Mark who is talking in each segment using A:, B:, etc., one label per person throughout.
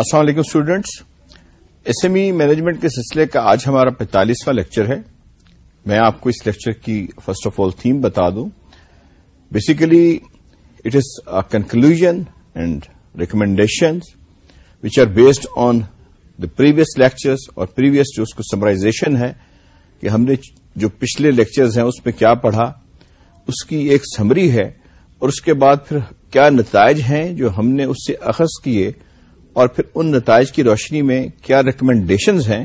A: السلام علیکم students S M E management کے سلسلے کا آج ہمارا پینتالیسواں لیکچر ہے. میں آپ کو اس لیکچر کی فرسٹ آف آل تھیم بتا دوں. Basically it is a conclusion and recommendation which are based on the previous lectures اور پریویس جو اس کو سمرائزیشن ہے کہ ہم نے جو پچھلے لیکچرز ہیں اس میں کیا پڑھا، اس کی ایک سمری ہے اور اس کے بعد پھر کیا نتائج ہیں جو ہم نے اس سے اخذ کیے اور پھر ان نتائج کی روشنی میں کیا ریکمینڈیشنز ہیں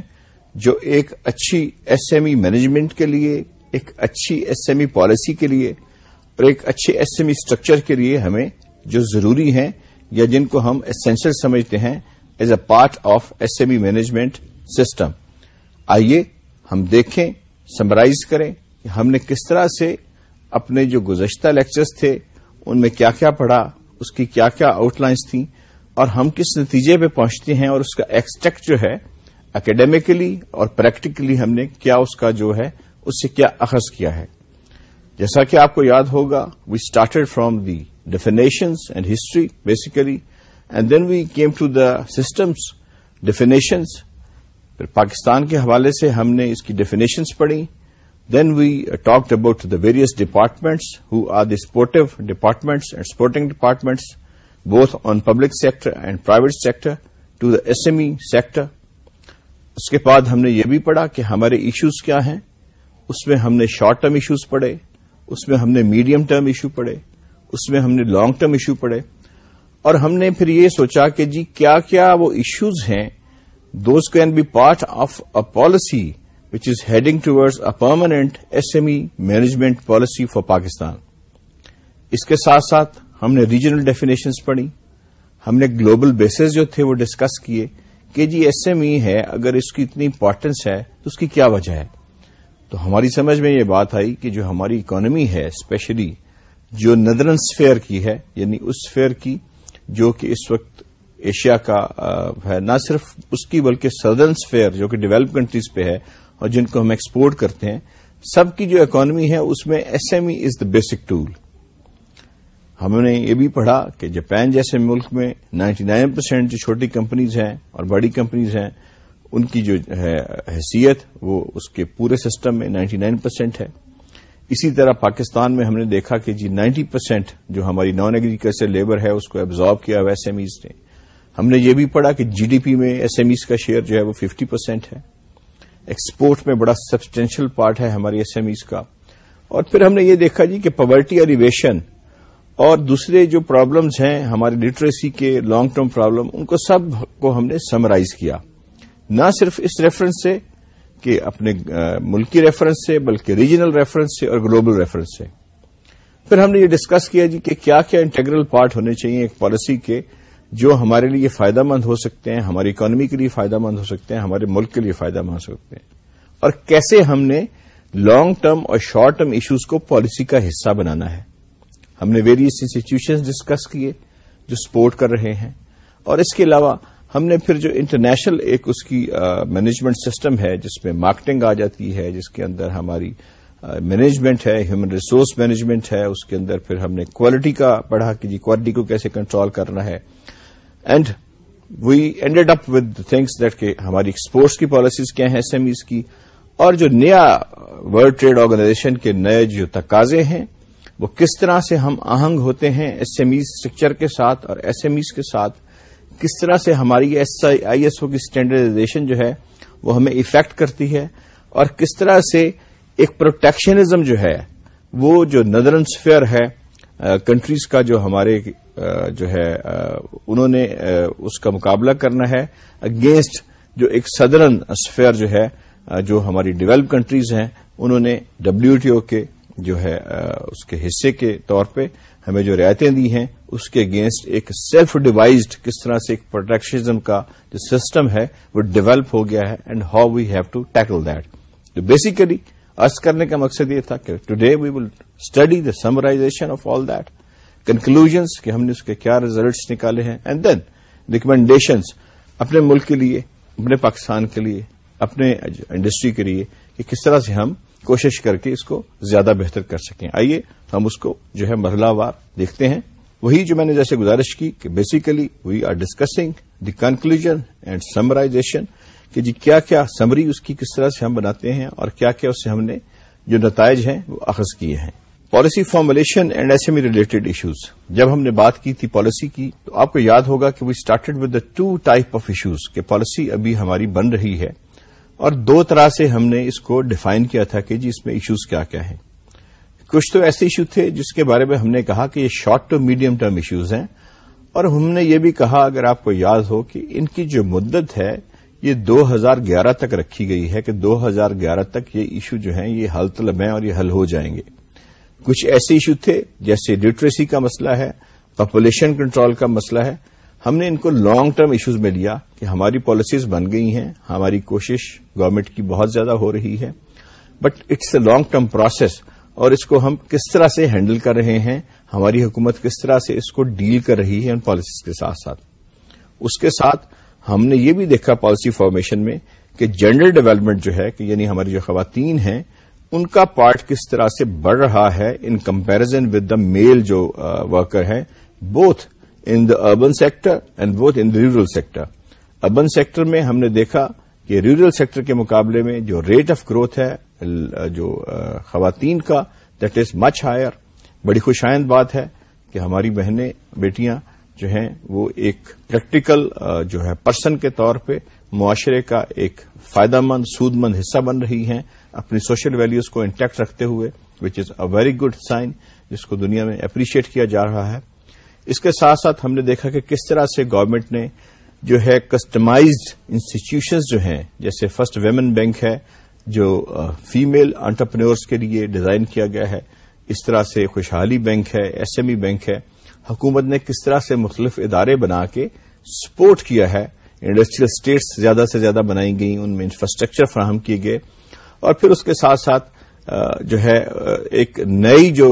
A: جو ایک اچھی ایس ایم ای مینجمنٹ کے لیے، ایک اچھی ایس ایم ای پالیسی کے لیے اور ایک اچھے ایس ایم ای اسٹرکچر کے لیے ہمیں جو ضروری ہیں یا جن کو ہم اسینشل سمجھتے ہیں as a part of S M E management system آئیے ہم دیکھیں سمرائز کریں کہ ہم نے کس طرح سے اپنے جو گزشتہ لیکچرز تھے، ان میں کیا کیا پڑھا، اس کی کیا کیا آؤٹ لائنس تھیں اور ہم کس نتیجے پہ پہنچتے ہیں اور اس کا ایکسٹیکٹ جو ہے اکیڈیمیکلی اور پریکٹیکلی ہم نے کیا اس کا جو ہے، اس سے کیا اخذ کیا ہے؟ جیسا کہ آپ کو یاد ہوگا we started from the definitions and history basically and then we came to the systems definitions پھر پاکستان کے حوالے سے ہم نے اس کی ڈیفینیشنز پڑھی۔ Then we talked about the various departments who are the support departments and supporting departments both on public sector and private sector to the SME sector. اس کے بعد ہم نے یہ بھی پڑھا کہ ہمارے ایشوز کیا ہیں اس میں ہم نے شارٹ ٹرم ایشوز پڑھے اس میں ہم نے میڈیم ٹرم ایشو پڑھے اس میں ہم نے لانگ ٹرم ایشو پڑھے اور ہم نے پھر یہ سوچا کہ جی کیا کیا وہ ایشوز ہیں those can be part of a policy which is heading towards a permanent S M E management policy for Pakistan اس کے ساتھ ساتھ ہم نے ریجنل ڈیفینیشنز پڑھی، ہم نے گلوبل بیسز جو تھے وہ ڈسکس کیے کہ جی ایس ایم ای ہے، اگر اس کی اتنی امپورٹینس ہے تو اس کی کیا وجہ ہے؟ تو ہماری سمجھ میں یہ بات آئی کہ جو ہماری اکانومی ہے اسپیشلی جو ندرن اسفیئر کی ہے یعنی اس اسفیئر کی جو کہ اس وقت ایشیا کا ہے، نہ صرف اس کی بلکہ سدرن اسفیئر جو کہ ڈیولپ کنٹریز پہ ہے اور جن کو ہم ایکسپورٹ کرتے ہیں، سب کی جو اکانومی ہے، اس میں S M E is the basic tool ہم نے یہ بھی پڑھا کہ جاپان جیسے ملک میں نائنٹی نائن پرسینٹ جو چھوٹی کمپنیز ہیں اور بڑی کمپنیز ہیں، ان کی جو ہے حیثیت، وہ اس کے پورے سسٹم میں نائنٹی نائن پرسینٹ ہے۔ اسی طرح پاکستان میں ہم نے دیکھا کہ جی نائنٹی پرسینٹ جو ہماری نان ایگریکلچر لیبر ہے، اس کو ایبزارو کیا ہوا ایس ایم ایز نے۔ ہم نے یہ بھی پڑھا کہ جی ڈی پی میں ایس ایم ایز کا شیئر جو ہے وہ ففٹی پرسینٹ ہے۔ ایکسپورٹ میں بڑا سبسٹینشیل پارٹ ہے ہماری ایس ایم ایز کا۔ اور پھر ہم نے یہ دیکھا جی کہ پاورٹی اور اور دوسرے جو پرابلمز ہیں ہماری لٹریسی کے لانگ ٹرم پرابلم ان کو سب کو ہم نے سمرائز کیا۔ نہ صرف اس ریفرنس سے کہ اپنے ملکی ریفرنس سے، بلکہ ریجنل ریفرنس سے اور گلوبل ریفرنس سے۔ پھر ہم نے یہ ڈسکس کیا جی کہ کیا کیا انٹیگرل پارٹ ہونے چاہیے ایک پالیسی کے جو ہمارے لیے فائدہ مند ہو سکتے ہیں، ہماری اکانومی کے لیے فائدہ مند ہو سکتے ہیں، ہمارے ملک کے لیے فائدہ مند ہو سکتے ہیں۔ اور کیسے ہم نے لانگ ٹرم اور شارٹ ٹرم ایشوز کو پالیسی کا حصہ بنانا ہے۔ ہم نے ویریس انسٹیٹیوشن ڈسکس کیے جو سپورٹ کر رہے ہیں اور اس کے علاوہ ہم نے پھر جو انٹرنیشنل ایک اس کی مینجمنٹ سسٹم ہے جس میں مارکیٹنگ آ جاتی ہے، جس کے اندر ہماری مینجمنٹ ہے ہیومن ریسورس مینجمنٹ ہے، اس کے اندر پھر ہم نے کوالٹی کا پڑھا کہ جی کوالٹی کو کیسے کنٹرول کرنا ہے۔ And we ended up with things that کہ ہماری ایکسپورٹس کی پالیسیز کیا ہیں ایس ایم ایز کی۔ اور جو نیا ورلڈ ٹریڈ آرگنائزیشن کے نئے جو تقاضے ہیں وہ کس طرح سے ہم آہنگ ہوتے ہیں ایس ایم ای اسٹرکچر کے ساتھ اور ایس ایم ایز کے ساتھ؟ کس طرح سے ہماری ایس آئی ایس او کی اسٹینڈرڈائزیشن جو ہے وہ ہمیں افیکٹ کرتی ہے؟ اور کس طرح سے ایک پروٹیکشنزم جو ہے وہ جو ندرن اسفیئر ہے کنٹریز کا جو ہمارے جو ہے انہوں نے اس کا مقابلہ کرنا ہے اگینسٹ جو ایک سدرن اسفیئر جو ہے جو ہماری ڈیولپ کنٹریز ہیں، انہوں نے ڈبلو ٹی او کے جو ہے اس کے حصے کے طور پہ ہمیں جو رعایتیں دی ہیں، اس کے اگینسٹ ایک سیلف ڈیوائزڈ کس طرح سے ایک پروٹیکشنزم کا جو سسٹم ہے، وہ ڈیولپ ہو گیا ہے and how we have to tackle that تو بیسیکلی ارض کرنے کا مقصد یہ تھا کہ today we will study the summarization of all that conclusions کہ ہم نے اس کے کیا ریزلٹس نکالے ہیں اینڈ دین ریکمینڈیشنس اپنے ملک کے لیے، اپنے پاکستان کے لیے، اپنے انڈسٹری کے لیے کہ کس طرح سے ہم کوشش کر کے اس کو زیادہ بہتر کر سکیں۔ آئیے ہم اس کو جو ہے مرحلہ وار دیکھتے ہیں۔ وہی جو میں نے جیسے گزارش کی کہ basically we are discussing the conclusion and summarization کہ جی کیا کیا سمری اس کی کس طرح سے ہم بناتے ہیں اور کیا کیا اس سے ہم نے جو نتائج ہیں وہ اخذ کیے ہیں۔ Policy formulation and S M E related issues جب ہم نے بات کی تھی پالیسی کی تو آپ کو یاد ہوگا کہ we started with the two type of issues کہ پالیسی ابھی ہماری بن رہی ہے۔ اور دو طرح سے ہم نے اس کو ڈیفائن کیا تھا کہ جی اس میں ایشوز کیا کیا ہیں۔ کچھ تو ایسے ایشو تھے جس کے بارے میں ہم نے کہا کہ یہ short to medium term issues ہیں۔ اور ہم نے یہ بھی کہا اگر آپ کو یاد ہو کہ ان کی جو مدت ہے یہ دو ہزار گیارہ تک رکھی گئی ہے کہ دو ہزار گیارہ تک یہ ایشو جو ہیں یہ حل طلب ہیں اور یہ حل ہو جائیں گے۔ کچھ ایسے ایشو تھے جیسے لٹریسی کا مسئلہ ہے پاپولیشن کنٹرول کا مسئلہ ہے ہم نے ان کو لانگ ٹرم ایشوز میں لیا کہ ہماری پالیسیز بن گئی ہیں، ہماری کوشش گورنمنٹ کی بہت زیادہ ہو رہی ہے۔ But it's a long term process اور اس کو ہم کس طرح سے ہینڈل کر رہے ہیں، ہماری حکومت کس طرح سے اس کو ڈیل کر رہی ہے ان پالیسیز کے ساتھ ساتھ۔ اس کے ساتھ ہم نے یہ بھی دیکھا پالیسی فارمیشن میں کہ جنڈر ڈیولپمنٹ جو ہے، کہ یعنی ہماری جو خواتین ہیں، ان کا پارٹ کس طرح سے بڑھ رہا ہے۔ ان کمپیرزن ود دا میل جو ورکر ہے both in the urban sector and both in rural sector urban sector میں ہم نے دیکھا کہ رورل سیکٹر کے مقابلے میں جو ریٹ آف گروتھ ہے جو خواتین کا دیٹ از مچ ہائر بڑی خوش آئند بات ہے کہ ہماری بہنیں، بیٹیاں جو ہیں وہ ایک پریکٹیکل جو ہے پرسن کے طور پہ معاشرے کا ایک فائدہ مند سود مند حصہ بن رہی ہیں، اپنی سوشل ویلوز کو انٹیکٹ رکھتے ہوئے which is a very good sign جس کو دنیا میں اپریشیٹ کیا جا رہا ہے۔ اس کے ساتھ ساتھ ہم نے دیکھا کہ کس طرح سے گورنمنٹ نے جو ہے کسٹمائزڈ انسٹیٹیوشنز جو ہیں، جیسے فرسٹ ویمن بینک ہے، جو فیمل انٹرپرینورس کے لیے ڈیزائن کیا گیا ہے، اس طرح سے خوشحالی بینک ہے ایس ایم ای بینک ہے، حکومت نے کس طرح سے مختلف ادارے بنا کے سپورٹ کیا ہے انڈسٹریل اسٹیٹس زیادہ سے زیادہ بنائی گئی ان میں انفراسٹرکچر فراہم کیے گئے، اور پھر اس کے ساتھ ساتھ جو ہے ایک نئی جو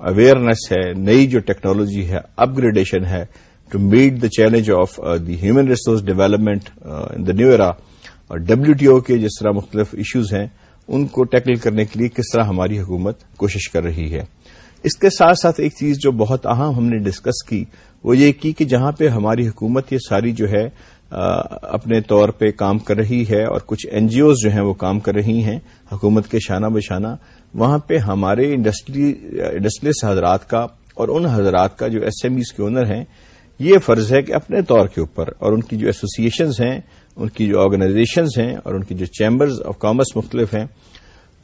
A: اویئرنیس ہے، نئی جو ٹیکنالوجی ہے اپ گریڈیشن ہے to meet the challenge of the human resource development in the new era اور ڈبلو ٹی او کے جس طرح مختلف ایشوز ہیں، ان کو ٹیکل کرنے کے لیے کس طرح ہماری حکومت کوشش کر رہی ہے۔ اس کے ساتھ ساتھ ایک چیز جو بہت اہم ہم نے ڈسکس کی، وہ یہ کی کہ جہاں پہ ہماری حکومت یہ ساری جو ہے اپنے طور پہ کام کر رہی ہے اور کچھ این جی اوز جو ہیں وہ کام کر رہی ہیں، حکومت کے شانہ بشانہ، وہاں پہ ہمارے انڈسٹریلسٹ حضرات کا اور ان حضرات کا جو ایس ایم ایز کے اونر ہیں، یہ فرض ہے کہ اپنے طور کے اوپر اور ان کی جو ایسوسیشنز ہیں، ان کی جو آرگنائزیشنز ہیں اور ان کی جو چیمبرز آف کامرس مختلف ہیں،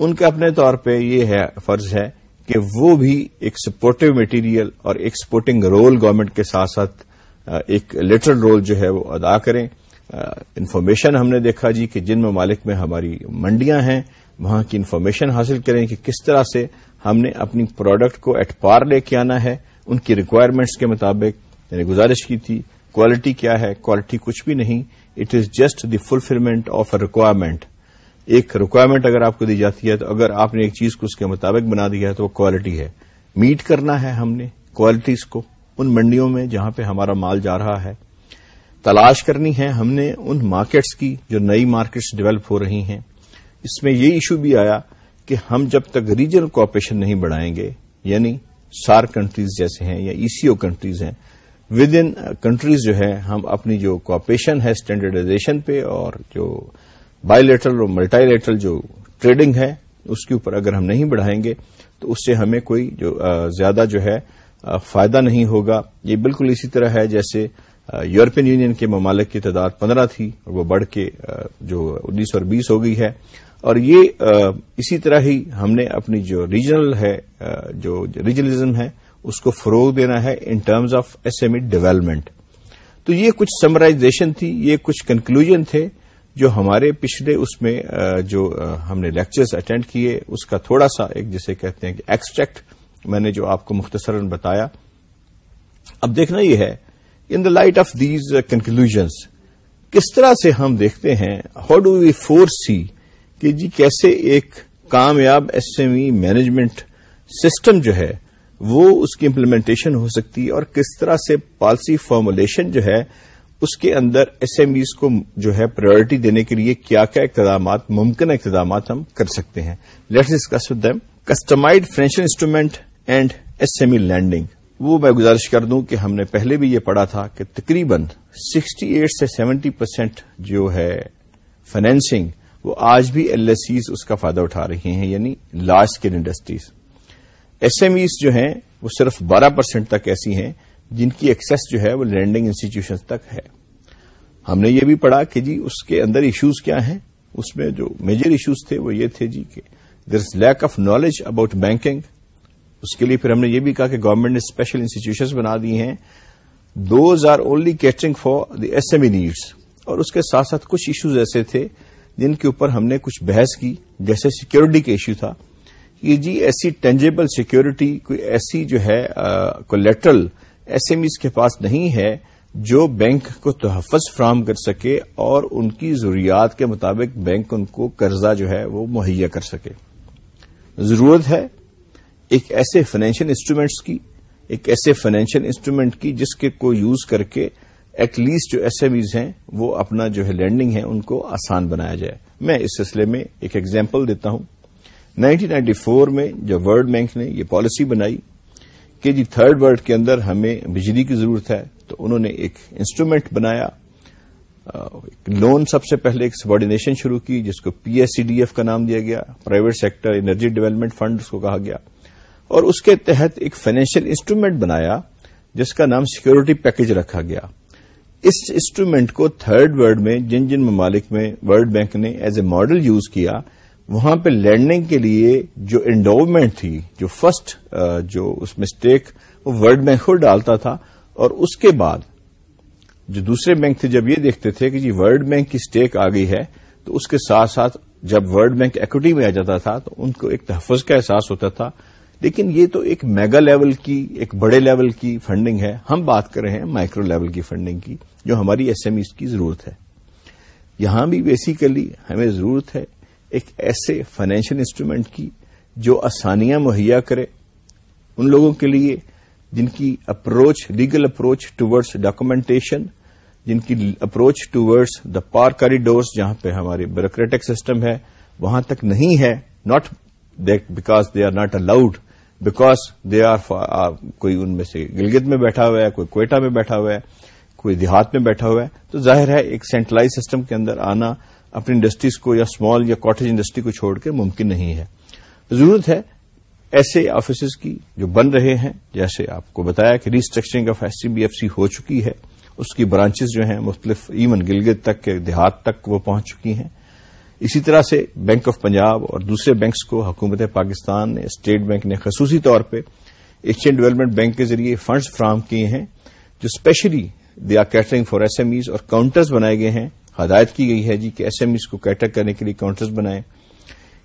A: ان کے اپنے طور پہ یہ ہے، فرض ہے کہ وہ بھی ایک سپورٹو مٹیریل اور ایک سپورٹنگ رول گورنمنٹ کے ساتھ ساتھ ایک لیٹرل رول جو ہے وہ ادا کریں۔ انفارمیشن ہم نے دیکھا جی کہ جن ممالک میں ہماری منڈیاں ہیں، وہاں کی انفارمیشن حاصل کریں کہ کس طرح سے ہم نے اپنی پروڈکٹ کو ایٹ پار لے کے آنا ہے۔ ان کی ریکوائرمنٹس کے مطابق یعنی گزارش کی تھی کوالٹی کیا ہے کوالٹی کچھ بھی نہیں۔ It is just the fulfilment of a requirement ایک ریکوائرمنٹ اگر آپ کو دی جاتی ہے تو اگر آپ نے ایک چیز کو اس کے مطابق بنا دیا ہے تو وہ کوالٹی ہے۔ میٹ کرنا ہے ہم نے کوالٹیز کو۔ ان منڈیوں میں جہاں پہ ہمارا مال جا رہا ہے، تلاش کرنی ہے ہم نے ان مارکیٹس کی جو نئی مارکیٹس ڈیولپ ہو رہی ہیں۔ اس میں یہ ایشو بھی آیا کہ ہم جب تک ریجنل کوپریشن نہیں بڑھائیں گے یعنی سار کنٹریز جیسے ہیں یا ای سی او کنٹریز ہیں ود ان کنٹریز جو ہے ہم اپنی جو کوپریشن ہے اسٹینڈرڈائزیشن پہ اور جو بائی لیٹرل اور ملٹائی لیٹرل جو ٹریڈنگ ہے، اس کے اوپر اگر ہم نہیں بڑھائیں گے، تو اس سے ہمیں کوئی جو زیادہ جو ہے فائدہ نہیں ہوگا۔ یہ بالکل اسی طرح ہے جیسے یورپین یونین کے ممالک کی تعداد پندرہ تھی اور وہ بڑھ کے جو انیس اور بیس ہو گئی ہے۔ اور یہ اسی طرح ہی ہم نے اپنی جو ریجنل ہے جو ریجنلزم ہے، اس کو فروغ دینا ہے in terms of S M E development. تو یہ کچھ سمرائزیشن تھی، یہ کچھ کنکلوژن تھے جو ہمارے پچھلے اس میں جو ہم نے لیکچرز اٹینڈ کیے، اس کا تھوڑا سا ایک جسے کہتے ہیں کہ ایکسٹریکٹ میں نے جو آپ کو مختصراً بتایا۔ اب دیکھنا یہ ہے in the light of these conclusions کس طرح سے ہم دیکھتے ہیں how do we foresee کہ جی کیسے ایک کامیاب S M E management system جو ہے، وہ اس کی امپلیمنٹیشن ہو سکتی ہے اور کس طرح سے پالسی فارمولیشن جو ہے، اس کے اندر ایس ایم ایز کو جو ہے پرائرٹی دینے کے لیے کیا کیا اقتدامات ممکن اقتدامات ہم کر سکتے ہیں۔ Let's discuss with them customized financial instrument and S M E lending. وہ میں گزارش کر دوں کہ ہم نے پہلے بھی یہ پڑھا تھا کہ تقریباً سکسٹی ایٹ سے سیونٹی پرسینٹ جو ہے فائنینسنگ وہ آج بھی ایل ایس سیز اس کا فائدہ اٹھا رہی ہیں یعنی large scale industries S M Es جو ہیں وہ صرف بارہ پرسینٹ تک ایسی ہیں جن کی ایکسس جو ہے وہ لینڈنگ انسٹیٹیوشن تک ہے۔ ہم نے یہ بھی پڑھا کہ جی اس کے اندر ایشوز کیا ہیں؟ اس میں جو میجر ایشوز تھے وہ یہ تھے جی کہ there is lack of knowledge about banking اس کے لیے پھر ہم نے یہ بھی کہا کہ گورنمنٹ نے اسپیشل انسٹیٹیوشنز بنا دی ہیں۔ Those are only catering for the S M E needs اور اس کے ساتھ ساتھ کچھ ایشوز ایسے تھے جن کے اوپر ہم نے کچھ بحث کی، جیسے سیکورٹی کے ایشو تھا۔ کہ جی ایسی ٹینجیبل سیکورٹی کوئی ایسی جو ہے کولیٹرل ایس ایم ایز کے پاس نہیں ہے جو بینک کو تحفظ فراہم کر سکے اور ان کی ضروریات کے مطابق بینک ان کو قرضہ جو ہے وہ مہیا کر سکے۔ ضرورت ہے ایک ایسے فائنینشیل انسٹرومینٹس کی، ایک ایسے فائنینشیل انسٹرومینٹ کی جس کے کو یوز کر کے ایٹ لیسٹ جو ایس ایم ایز ہیں، وہ اپنا جو ہے لینڈنگ ہے، ان کو آسان بنایا جائے۔ میں اس سلسلے میں ایک ایگزامپل دیتا ہوں۔ نائنٹین نائنٹی فور میں جب ورلڈ بینک نے یہ پالیسی بنائی کہ جی تھرڈ ورلڈ کے اندر ہمیں بجلی کی ضرورت ہے، تو انہوں نے ایک انسٹرومینٹ بنایا۔ لون سب سے پہلے ایک سبارڈینیشن شروع کی، جس کو P S C D F کا نام دیا گیا۔ Private sector energy development fund اس کو کہا گیا۔ اور اس کے تحت ایک فائنینشیل انسٹرومینٹ بنایا، جس کا نام سیکورٹی پیکج رکھا گیا۔ اس انسٹرومینٹ کو تھرڈ ورلڈ میں، جن جن ممالک میں ورلڈ بینک نے ایز اے ماڈل یوز کیا، وہاں پہ لینڈنگ کے لیے جو انڈومنٹ تھی، جو فرسٹ جو اس میں اسٹیک وہ ورلڈ بینک خود ڈالتا تھا۔ اور اس کے بعد جو دوسرے بینک تھے، جب یہ دیکھتے تھے کہ جی ورلڈ بینک کی اسٹیک آ گئی ہے، تو اس کے ساتھ ساتھ جب ورلڈ بینک ایکوٹی میں آ جاتا تھا، تو ان کو ایک تحفظ کا احساس ہوتا تھا۔ لیکن یہ تو ایک میگا لیول کی، ایک بڑے لیول کی فنڈنگ ہے۔ ہم بات کر رہے ہیں مائکرو لیول کی فنڈنگ کی، جو ہماری ایس ایم ایز کی ضرورت ہے۔ یہاں بھی بیسیکلی ہمیں ضرورت ہے ایک ایسے فائنینشیل انسٹرومینٹ کی جو آسانیاں مہیا کرے۔ ان لوگوں کے لیے جن کی approach legal approach towards documentation جن کی اپروچ ٹوڈز دا پار کاریڈورس جہاں پہ ہمارے بیوروکریٹک سسٹم ہے، وہاں تک نہیں ہے۔ Not because they are not allowed because they are کوئی ان میں سے گلگت میں بیٹھا ہوا ہے، کوئی کوئٹہ میں بیٹھا ہوا ہے، کوئی دیہات میں بیٹھا ہوا ہے۔ تو ظاہر ہے، ایک سینٹرلائز سسٹم کے اندر آنا اپنی انڈسٹریز کو یا اسمال یا کاٹیج انڈسٹری کو چھوڑ کے ممکن نہیں ہے۔ ضرورت ہے ایسے آفیسز کی جو بن رہے ہیں، جیسے آپ کو بتایا کہ restructuring of S C B F C ہو چکی ہے۔ اس کی برانچز جو ہیں مختلف ایون گلگت تک کے دیہات تک وہ پہنچ چکی ہیں۔ اسی طرح سے بینک آف پنجاب اور دوسرے بینکس کو حکومت پاکستان نے اسٹیٹ بینک نے خصوصی طور پہ ایشین ڈیولپمنٹ بینک کے ذریعے فنڈز فراہم کیے ہیں، جو especially they are catering for S M Es اور کاؤنٹرز بنائے گئے ہیں۔ ہدایت کی گئی ہے جی کہ ایس ایم ایز کو کیٹر کرنے کے لیے کاؤنٹرز بنائیں۔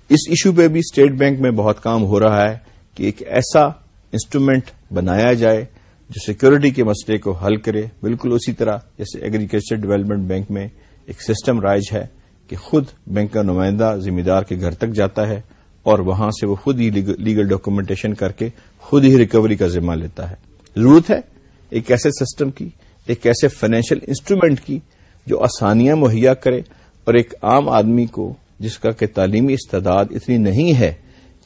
A: اس ایشو پہ بھی اسٹیٹ بینک میں بہت کام ہو رہا ہے کہ ایک ایسا انسٹرومینٹ بنایا جائے جو سیکورٹی کے مسئلے کو حل کرے۔ بالکل اسی طرح جیسے ایگریکلچر ڈیولپمنٹ بینک میں ایک سسٹم رائج ہے۔ کہ خود بینک کا نمائندہ ذمہ دار کے گھر تک جاتا ہے اور وہاں سے وہ خود ہی لیگل ڈاکومنٹیشن کر کے خود ہی ریکوری کا ذمہ لیتا ہے۔ ضرورت ہے ایک ایسے سسٹم کی، ایک ایسے فائنینشیل انسٹرومینٹ کی جو آسانیاں مہیا کرے اور ایک عام آدمی کو جس کا کہ تعلیمی استعداد اتنی نہیں ہے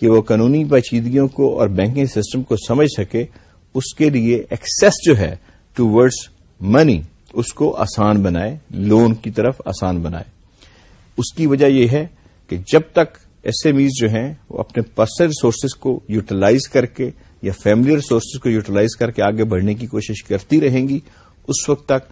A: کہ وہ قانونی پیچیدگیوں کو اور بینکنگ سسٹم کو سمجھ سکے، اس کے لیے ایکسس جو ہے ٹو ورڈز منی اس کو آسان بنائے لون کی طرف آسان بنائے۔ اس کی وجہ یہ ہے کہ جب تک ایس ایم ایز جو ہیں وہ اپنے پرسنل ریسورسز کو یوٹیلائز کر کے یا فیملی ریسورسز کو یوٹیلائز کر کے آگے بڑھنے کی کوشش کرتی رہیں گی، اس وقت تک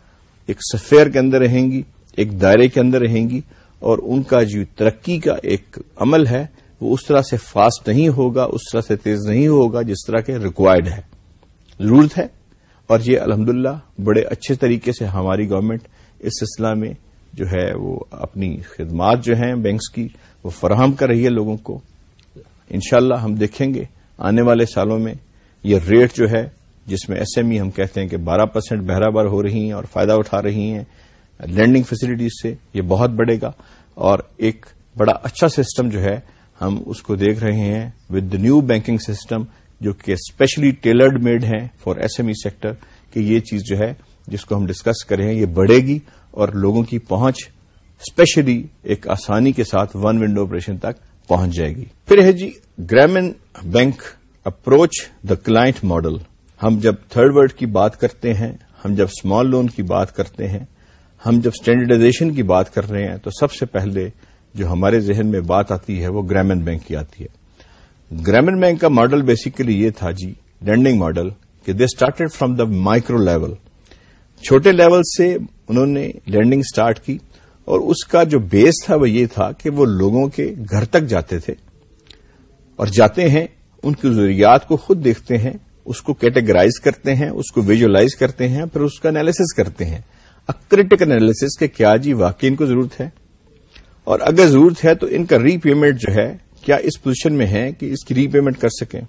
A: ایک سفیر کے اندر رہیں گی، ایک دائرے کے اندر رہیں گی اور ان کا جو ترقی کا ایک عمل ہے وہ اس طرح سے فاسٹ نہیں ہوگا، اس طرح سے تیز نہیں ہوگا جس طرح کے ریکوائرڈ ہے۔ ضرورت ہے اور یہ الحمد بڑے اچھے طریقے سے ہماری گورنمنٹ اس سلسلہ میں جو ہے وہ اپنی خدمات جو ہیں بینکس کی، وہ فراہم کر رہی ہے لوگوں کو۔ انشاءاللہ ہم دیکھیں گے آنے والے سالوں میں یہ ریٹ جو ہے، جس میں ایس ایم ای ہم کہتے ہیں کہ بارہ پرسینٹ بہرابر ہو رہی ہیں اور فائدہ اٹھا رہی ہیں، لینڈنگ فیسلٹیز سے یہ بہت بڑھے گا۔ اور ایک بڑا اچھا سسٹم جو ہے، ہم اس کو دیکھ رہے ہیں with the new banking system جو کہ اسپیشلی ٹیلرڈ میڈ ہے for S M E sector کہ یہ چیز جو ہے، جس کو ہم ڈسکس کر رہے ہیں یہ بڑھے گی اور لوگوں کی پہنچ اسپیشلی ایک آسانی کے ساتھ ون ونڈو آپریشن تک پہنچ جائے گی۔ پھر ہے جی Grameen bank approach the client model ہم جب تھرڈ ورڈ کی بات کرتے ہیں، ہم جب اسمال لون کی بات کرتے ہیں، ہم جب اسٹینڈرڈائزیشن کی بات کر رہے ہیں، تو سب سے پہلے جو ہمارے ذہن میں بات آتی ہے، وہ گرامن بینک کی آتی ہے۔ گرامن بینک کا ماڈل بیسیکلی یہ تھا جی لینڈنگ ماڈل کہ they started from the micro level چھوٹے لیول سے انہوں نے لینڈنگ اسٹارٹ کی اور اس کا جو بیس تھا وہ یہ تھا کہ وہ لوگوں کے گھر تک جاتے تھے اور جاتے ہیں، ان کی ضروریات کو خود دیکھتے ہیں، اس کو کیٹیگرائز کرتے ہیں، اس کو ویژلائز کرتے ہیں، پھر اس کا انالیس کرتے ہیں۔ کریٹیکل انالیس کہ کیا جی واقعی ان کو ضرورت ہے؟ اور اگر ضرورت ہے تو ان کا ری پیمنٹ جو ہے، کیا اس پوزیشن میں ہے کہ اس کی ری پیمنٹ کر سکیں؟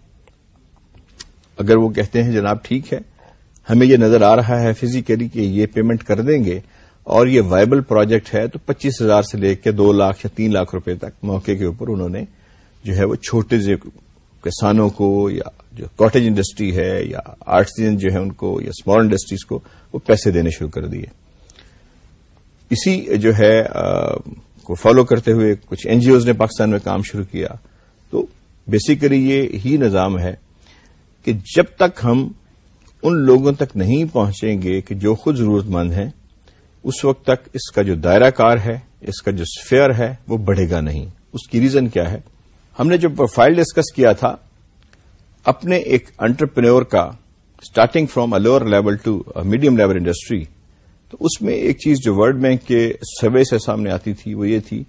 A: اگر وہ کہتے ہیں جناب ٹھیک ہے ہمیں یہ نظر آ رہا ہے فزیکلی کہ یہ پیمنٹ کر دیں گے اور یہ وائبل پروجیکٹ ہے تو پچیس ہزار سے لے کے دو لاکھ یا تین لاکھ روپے تک موقع کے اوپر انہوں نے جو ہے وہ چھوٹے سے کسانوں کو یا جو کاٹیج انڈسٹری ہے یا آرٹسین جو ہے ان کو یا اسمال انڈسٹریز کو وہ پیسے دینے شروع کر دیے۔ اسی جو ہے کو فالو کرتے ہوئے کچھ این جی اوز نے پاکستان میں کام شروع کیا۔ تو بیسیکلی یہ ہی نظام ہے کہ جب تک ہم ان لوگوں تک نہیں پہنچیں گے کہ جو خود ضرورت مند ہیں، اس وقت تک اس کا جو دائرہ کار ہے، اس کا جو سفیئر ہے، وہ بڑھے گا نہیں۔ اس کی ریزن کیا ہے؟ ہم نے جو پروفائل ڈسکس کیا تھا، اپنے ایک انٹرپرینور کا starting from a lower level to medium level industry تو اس میں ایک چیز جو ورلڈ بینک کے سروے سے سامنے آتی تھی، وہ یہ تھی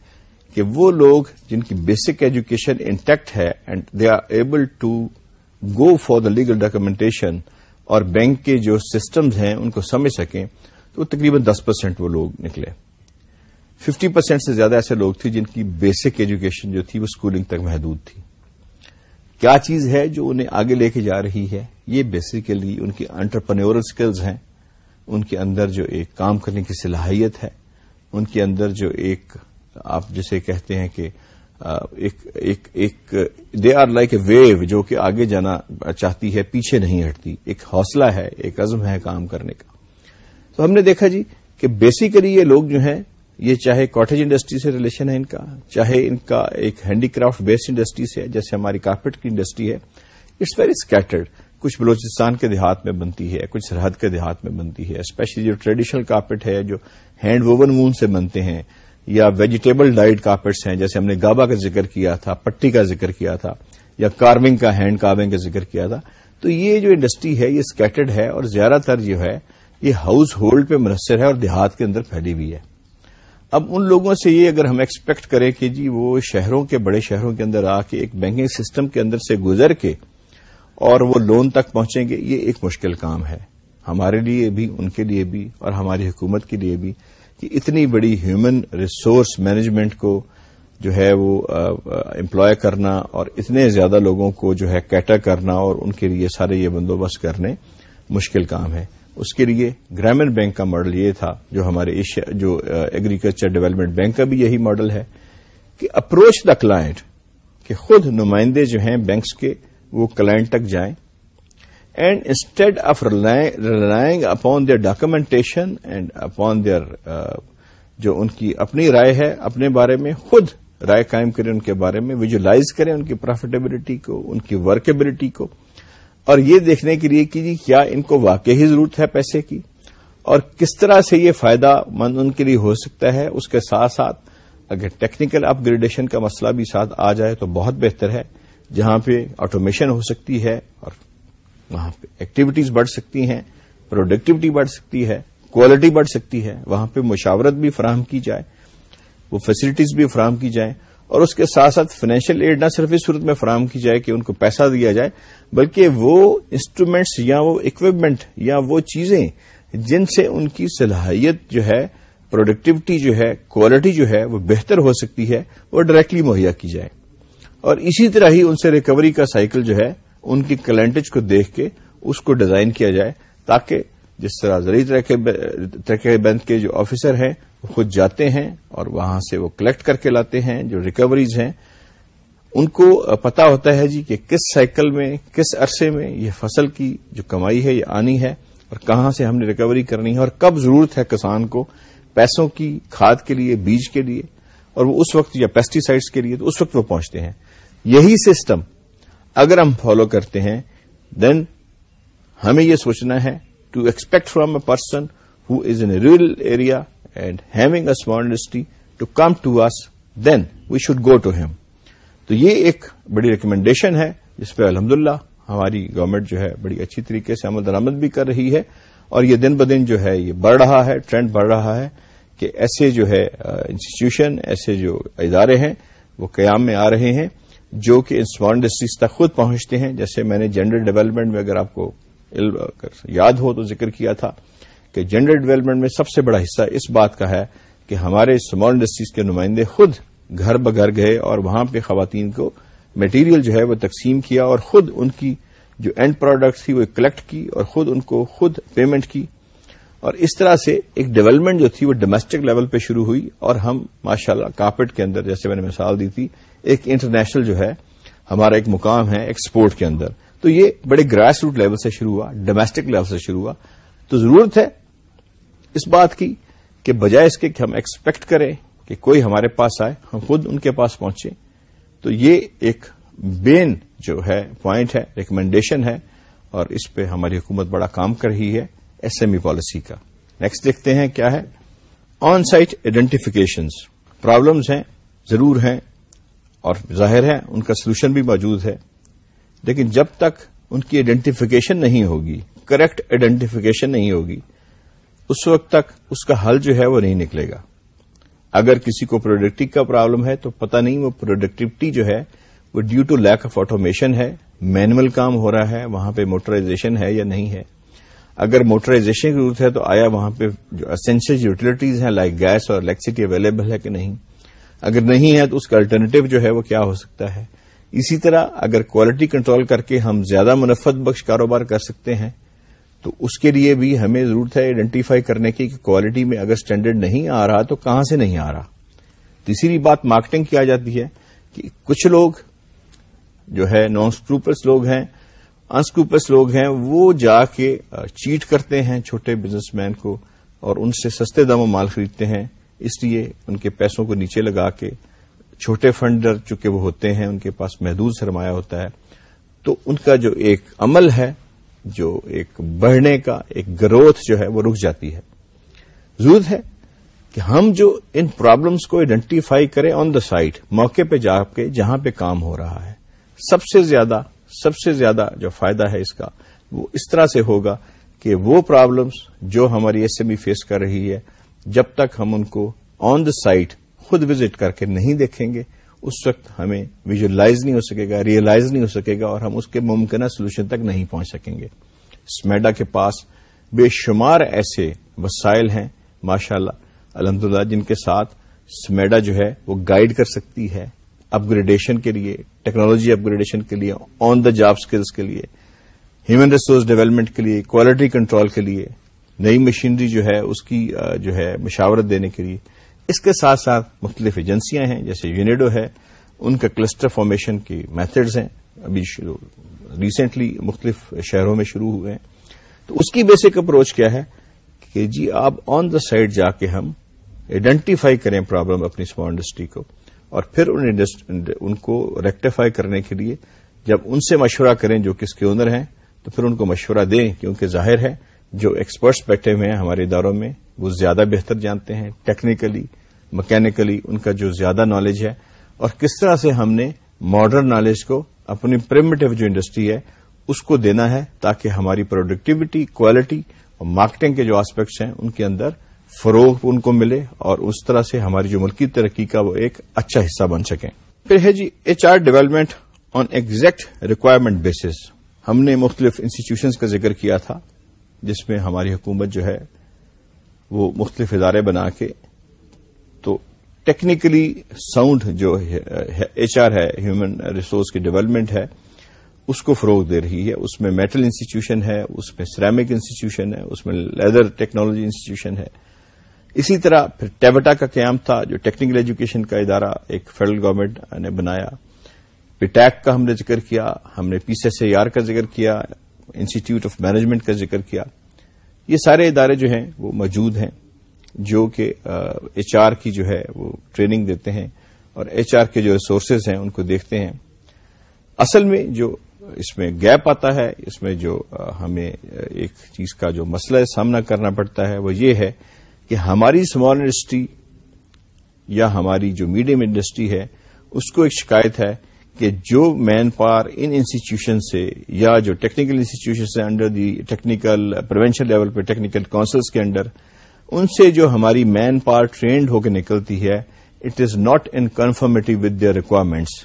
A: کہ وہ لوگ جن کی بیسک ایجوکیشن انٹیکٹ ہے and they are able to go for the legal documentation اور بینک کے جو سسٹمز ہیں، ان کو سمجھ سکیں، تو تقریباً دس پرسینٹ وہ لوگ نکلے۔ ففٹی پرسینٹ سے زیادہ ایسے لوگ تھے جن کی بیسک ایجوکیشن جو تھی، وہ اسکولنگ تک محدود تھی۔ کیا چیز ہے جو انہیں آگے لے کے جا رہی ہے؟ یہ بیسیکلی ان کی انٹرپرنورل اسکلز ہیں۔ ان کے اندر جو ایک کام کرنے کی صلاحیت ہے۔ ان کے اندر جو ایک آپ جسے کہتے ہیں کہ ایک they are like a wave جو کہ آگے جانا چاہتی ہے، پیچھے نہیں ہٹتی، ایک حوصلہ ہے، ایک عزم ہے کام کرنے کا۔ تو ہم نے دیکھا جی کہ بیسیکلی یہ لوگ جو ہیں، یہ چاہے کاٹیج انڈسٹری سے ریلیشن ہے ان کا، چاہے ان کا ایک ہینڈی کرافٹ بیسڈ انڈسٹری سے، جیسے ہماری کارپیٹ کی انڈسٹری ہے اٹس ویری اسکیٹرڈ کچھ بلوچستان کے دیہات میں بنتی ہے، کچھ سرحد کے دیہات میں بنتی ہے۔ اسپیشلی جو ٹریڈیشنل کارپیٹ ہے، جو ہینڈ ووون مون سے بنتے ہیں یا ویجیٹیبل ڈائٹ کارپیٹس ہیں، جیسے ہم نے گابا کا ذکر کیا تھا، پٹی کا ذکر کیا تھا، یا کارونگ کا ہینڈ کارونگ کا ذکر کیا تھا۔ تو یہ جو انڈسٹری ہے، یہ اسکیٹرڈ ہے اور زیادہ تر جو ہے، یہ ہاؤس ہولڈ پہ منحصر ہے اور دیہات کے اندر پھیلی ہوئی ہے۔ اب ان لوگوں سے یہ اگر ہم ایکسپیکٹ کریں کہ جی وہ شہروں کے، بڑے شہروں کے اندر آ کے ایک بینکنگ سسٹم کے اندر سے گزر کے اور وہ لون تک پہنچیں گے، یہ ایک مشکل کام ہے۔ ہمارے لیے بھی، ان کے لیے بھی اور ہماری حکومت کے لیے بھی۔ کہ اتنی بڑی ہیومن ریسورس مینجمنٹ کو جو ہے وہ امپلوائے کرنا اور اتنے زیادہ لوگوں کو جو ہے کیٹر کرنا اور ان کے لیے سارے یہ بندوبست کرنے مشکل کام ہے۔ اس کے لیے گرامین بینک کا ماڈل یہ تھا، جو ہمارے جو ایگریکلچر ڈیولپمنٹ بینک کا بھی یہی ماڈل ہے کہ اپروچ دا کلائنٹ کہ خود نمائندے جو ہیں بینکس کے وہ کلائنٹ تک جائیں۔ And instead of relying upon their documentation and upon their جو ان کی اپنی رائے ہے اپنے بارے میں، خود رائے قائم کریں ان کے بارے میں ویژلائز کریں ان کی پروفیٹیبلٹی کو، ان کی ورکیبلٹی کو۔ اور یہ دیکھنے کے لیے کہ جی کیا ان کو واقعی ضرورت ہے پیسے کی؟ اور کس طرح سے یہ فائدہ مند ان کے لیے ہو سکتا ہے؟ اس کے ساتھ ساتھ اگر ٹیکنیکل اپ گریڈیشن کا مسئلہ بھی ساتھ آ جائے تو بہت بہتر ہے، جہاں پہ آٹومیشن ہو سکتی ہے اور وہاں پہ ایکٹیویٹیز بڑھ سکتی ہیں پروڈکٹیوٹی بڑھ سکتی ہے کوالٹی بڑھ سکتی ہے، وہاں پہ مشاورت بھی فراہم کی جائے، وہ فیسلٹیز بھی فراہم کی جائیں، اور اس کے ساتھ ساتھ فائنینشیل ایڈ نہ صرف اس صورت میں فراہم کی جائے کہ ان کو پیسہ دیا جائے، بلکہ وہ انسٹرومینٹس یا وہ اکوپمنٹ یا وہ چیزیں جن سے ان کی صلاحیت جو ہے پروڈکٹیوٹی جو ہے کوالٹی جو ہے، وہ بہتر ہو سکتی ہے، وہ ڈائریکٹلی مہیا کی جائے۔ اور اسی طرح ہی ان سے ریکوری کا سائیکل جو ہے ان کی کلینٹج کو دیکھ کے اس کو ڈیزائن کیا جائے تاکہ جس طرح زرعی ترقی بینک کے جو آفیسر ہیں، وہ خود جاتے ہیں اور وہاں سے وہ کلیکٹ کر کے لاتے ہیں، جو ریکوریز ہیں۔ ان کو پتا ہوتا ہے جی کہ کس سائیکل میں، کس عرصے میں یہ فصل کی جو کمائی ہے، یہ آنی ہے اور کہاں سے ہم نے ریکوری کرنی ہے اور کب ضرورت ہے کسان کو پیسوں کی، کھاد کے لیے، بیج کے لیے۔ اور وہ اس وقت یا پیسٹیسائڈس کے لیے تو اس وقت وہ پہنچتے ہیں۔ یہی سسٹم اگر ہم فالو کرتے ہیں دین ہمیں یہ سوچنا ہے to expect from a person who is in real area and having a small industry to come to us then we should go to him تو یہ ایک بڑی ریکمینڈیشن ہے، جس پہ الحمد ہماری گورنمنٹ جو ہے بڑی اچھی طریقے سے عمل درآمد بھی کر رہی ہے اور یہ دن بدن جو ہے یہ بڑھ رہا ہے ٹرینڈ بڑھ رہا ہے کہ ایسے جو ہے انسٹیٹیوشن ایسے جو ادارے ہیں وہ قیام میں آ رہے ہیں جو کہ ان اسمال انڈسٹریز تک خود پہنچتے ہیں، جیسے میں نے جنڈر ڈیولپمنٹ میں اگر آپ کو یاد ہو تو ذکر کیا تھا کہ جنڈر ڈیولپمنٹ میں سب سے بڑا حصہ اس بات کا ہے کہ ہمارے اسمال انڈسٹریز کے نمائندے خود گھر بگھر گئے اور وہاں پہ خواتین کو میٹیریل جو ہے وہ تقسیم کیا اور خود ان کی جو اینڈ پروڈکٹ تھی وہ کلیکٹ کی اور خود ان کو خود پیمنٹ کی۔ اور اس طرح سے ایک ڈیولپمنٹ جو تھی وہ ڈومیسٹک لیول پہ شروع ہوئی اور ہم ماشاء اللہ کارپیٹ کے اندر، جیسے میں نے مثال دی تھی ایک انٹرنیشنل جو ہے، ہمارا ایک مقام ہے ایکسپورٹ کے اندر۔ تو یہ بڑے گراس روٹ لیول سے شروع ہوا، ڈومیسٹک لیول سے شروع ہوا۔ تو ضرورت ہے اس بات کی کہ بجائے اس کے کہ ہم ایکسپیکٹ کریں کہ کوئی ہمارے پاس آئے، ہم خود ان کے پاس پہنچے تو یہ ایک بین جو ہے پوائنٹ ہے ریکمینڈیشن ہے، اور اس پہ ہماری حکومت بڑا کام کر رہی ہے ایس ایم ای پالیسی کا۔ نیکسٹ دیکھتے ہیں کیا ہے۔ آن سائٹ آئیڈینٹیفکیشنز پرابلمز ہیں، ضرور ہیں۔ اور ظاہر ہے ان کا سولوشن بھی موجود ہے۔ لیکن جب تک ان کی آئیڈینٹیفیکیشن نہیں ہوگی کریکٹ آئیڈینٹیفیکیشن نہیں ہوگی، اس وقت تک اس کا حل جو ہے وہ نہیں نکلے گا۔ اگر کسی کو پروڈکٹی کا پرابلم ہے تو پتہ نہیں وہ پروڈکٹیوٹی جو ہے وہ due to lack of automation ہے مینوئل کام ہو رہا ہے، وہاں پہ موٹرائزیشن ہے یا نہیں ہے۔ اگر موٹرائزیشن کی ضرورت ہے تو آیا وہاں پہ جو اسینشل یوٹیلٹیز ہیں لائک گیس اور الیکٹریسٹی اویلیبل ہے کہ نہیں؟ اگر نہیں ہے تو اس کا الٹرنیٹو جو ہے وہ کیا ہو سکتا ہے؟ اسی طرح اگر کوالٹی کنٹرول کر کے ہم زیادہ منفت بخش کاروبار کر سکتے ہیں، تو اس کے لیے بھی ہمیں ضرورت ہے آئیڈینٹیفائی کرنے کی کہ کوالٹی میں اگر اسٹینڈرڈ نہیں آ رہا تو کہاں سے نہیں آ رہا؟ تیسری بات مارکیٹنگ کی آ جاتی ہے کہ کچھ لوگ جو ہے نان اسکروپس لوگ ہیں انسکروپس لوگ ہیں، وہ جا کے چیٹ کرتے ہیں چھوٹے بزنس مین کو اور ان سے سستے دم مال خریدتے ہیں۔ اس لیے ان کے پیسوں کو نیچے لگا کے چھوٹے فنڈر چونکہ وہ ہوتے ہیں، ان کے پاس محدود سرمایہ ہوتا ہے، تو ان کا جو ایک عمل ہے، جو ایک بڑھنے کا، ایک گروتھ جو ہے، وہ رک جاتی ہے۔ ضرورت ہے کہ ہم جو ان پرابلمس کو آئیڈینٹیفائی کریں آن دا سائٹ موقع پہ جا کے جہاں پہ کام ہو رہا ہے۔ سب سے زیادہ، سب سے زیادہ جو فائدہ ہے اس کا، وہ اس طرح سے ہوگا کہ وہ پرابلمس جو ہماری ایس ایم ای فیس کر رہی ہے جب تک ہم ان کو آن دا سائٹ خود وزٹ کر کے نہیں دیکھیں گے، اس وقت ہمیں ویژلائز نہیں ہو سکے گا ریئلائز نہیں ہو سکے گا اور ہم اس کے ممکنہ سولوشن تک نہیں پہنچ سکیں گے۔ اسمیڈا کے پاس بے شمار ایسے وسائل ہیں ماشاء اللہ الحمد جن کے ساتھ اسمیڈا جو ہے وہ گائیڈ کر سکتی ہے اپ گریڈیشن کے لیے ٹیکنالوجی اپ گریڈیشن کے لیے آن دا جاب اسکلس کے لیے ہیومن ریسورس ڈیولپمنٹ کے لیے کوالٹی کنٹرول کے لیے۔ نئی مشینری جو ہے، اس کی جو ہے، مشاورت دینے کے لیے اس کے ساتھ ساتھ مختلف ایجنسیاں ہیں، جیسے یونیڈو ہے، ان کا کلسٹر فارمیشن کی میتھڈز ہیں، ابھی ریسنٹلی مختلف شہروں میں شروع ہوئے ہیں۔ تو اس کی بیسک اپروچ کیا ہے کہ جی آپ آن دا سائڈ جا کے ہم آئیڈینٹیفائی کریں پرابلم اپنی اسمال انڈسٹری کو اور پھر ان کو ریکٹیفائی کرنے کے لیے جب ان سے مشورہ کریں جو کس کے اونر ہیں، تو پھر ان کو مشورہ دیں کیونکہ ظاہر ہے جو ایکسپرٹس بیٹھے ہوئے ہیں ہمارے اداروں میں، وہ زیادہ بہتر جانتے ہیں ٹیکنیکلی مکینکلی ان کا جو زیادہ نالج ہے۔ اور کس طرح سے ہم نے ماڈرن نالج کو، اپنی پرمیٹو جو انڈسٹری ہے، اس کو دینا ہے تاکہ ہماری پروڈکٹیوٹی کوالٹی اور مارکیٹنگ کے جو آسپیکٹس ہیں، ان کے اندر فروغ ان کو ملے اور اس طرح سے ہماری جو ملکی ترقی کا وہ ایک اچھا حصہ بن سکیں۔ پھر ہے جی H R development on exact requirement basis ہم نے مختلف انسٹیٹیوشنز کا ذکر کیا تھا۔ جس میں ہماری حکومت جو ہے وہ مختلف ادارے بنا کے تو ٹیکنیکلی ساؤنڈ جو ایچ آر ہے ہیومن ریسورس کی ڈیولپمنٹ ہے، اس کو فروغ دے رہی ہے۔ اس میں میٹل انسٹیٹیوشن ہے، اس میں سیرامک انسٹیٹیوشن ہے، اس میں لیدر ٹیکنالوجی انسٹیٹیوشن ہے۔ اسی طرح پھر ٹیبٹا کا قیام تھا، جو ٹیکنیکل ایجوکیشن کا ادارہ ایک فیڈرل گورنمنٹ نے بنایا۔ پیٹیک کا ہم نے ذکر کیا، ہم نے پی سی ایس آر کا ذکر کیا۔ انسٹیٹیوٹ آف مینجمنٹ کا ذکر کیا، یہ سارے ادارے جو ہیں وہ موجود ہیں، جو کہ ایچ آر کی جو ہے وہ ٹریننگ دیتے ہیں اور ایچ آر کے جو ریسورسز ہیں ان کو دیکھتے ہیں۔ اصل میں جو اس میں گیپ آتا ہے، اس میں جو ہمیں ایک چیز کا جو مسئلہ سامنا کرنا پڑتا ہے وہ یہ ہے کہ ہماری اسمال انڈسٹری یا ہماری جو میڈیم انڈسٹری ہے، اس کو ایک شکایت ہے کہ جو مین پاور ان انسٹیٹیوشن سے یا جو ٹیکنیکل انسٹیٹیوشن سے under the technical provincial level پہ ٹیکنیکل کاؤنسلس کے انڈر ان سے جو ہماری مین پاور ٹرینڈ ہو کے نکلتی ہے it is not in conformity with their requirements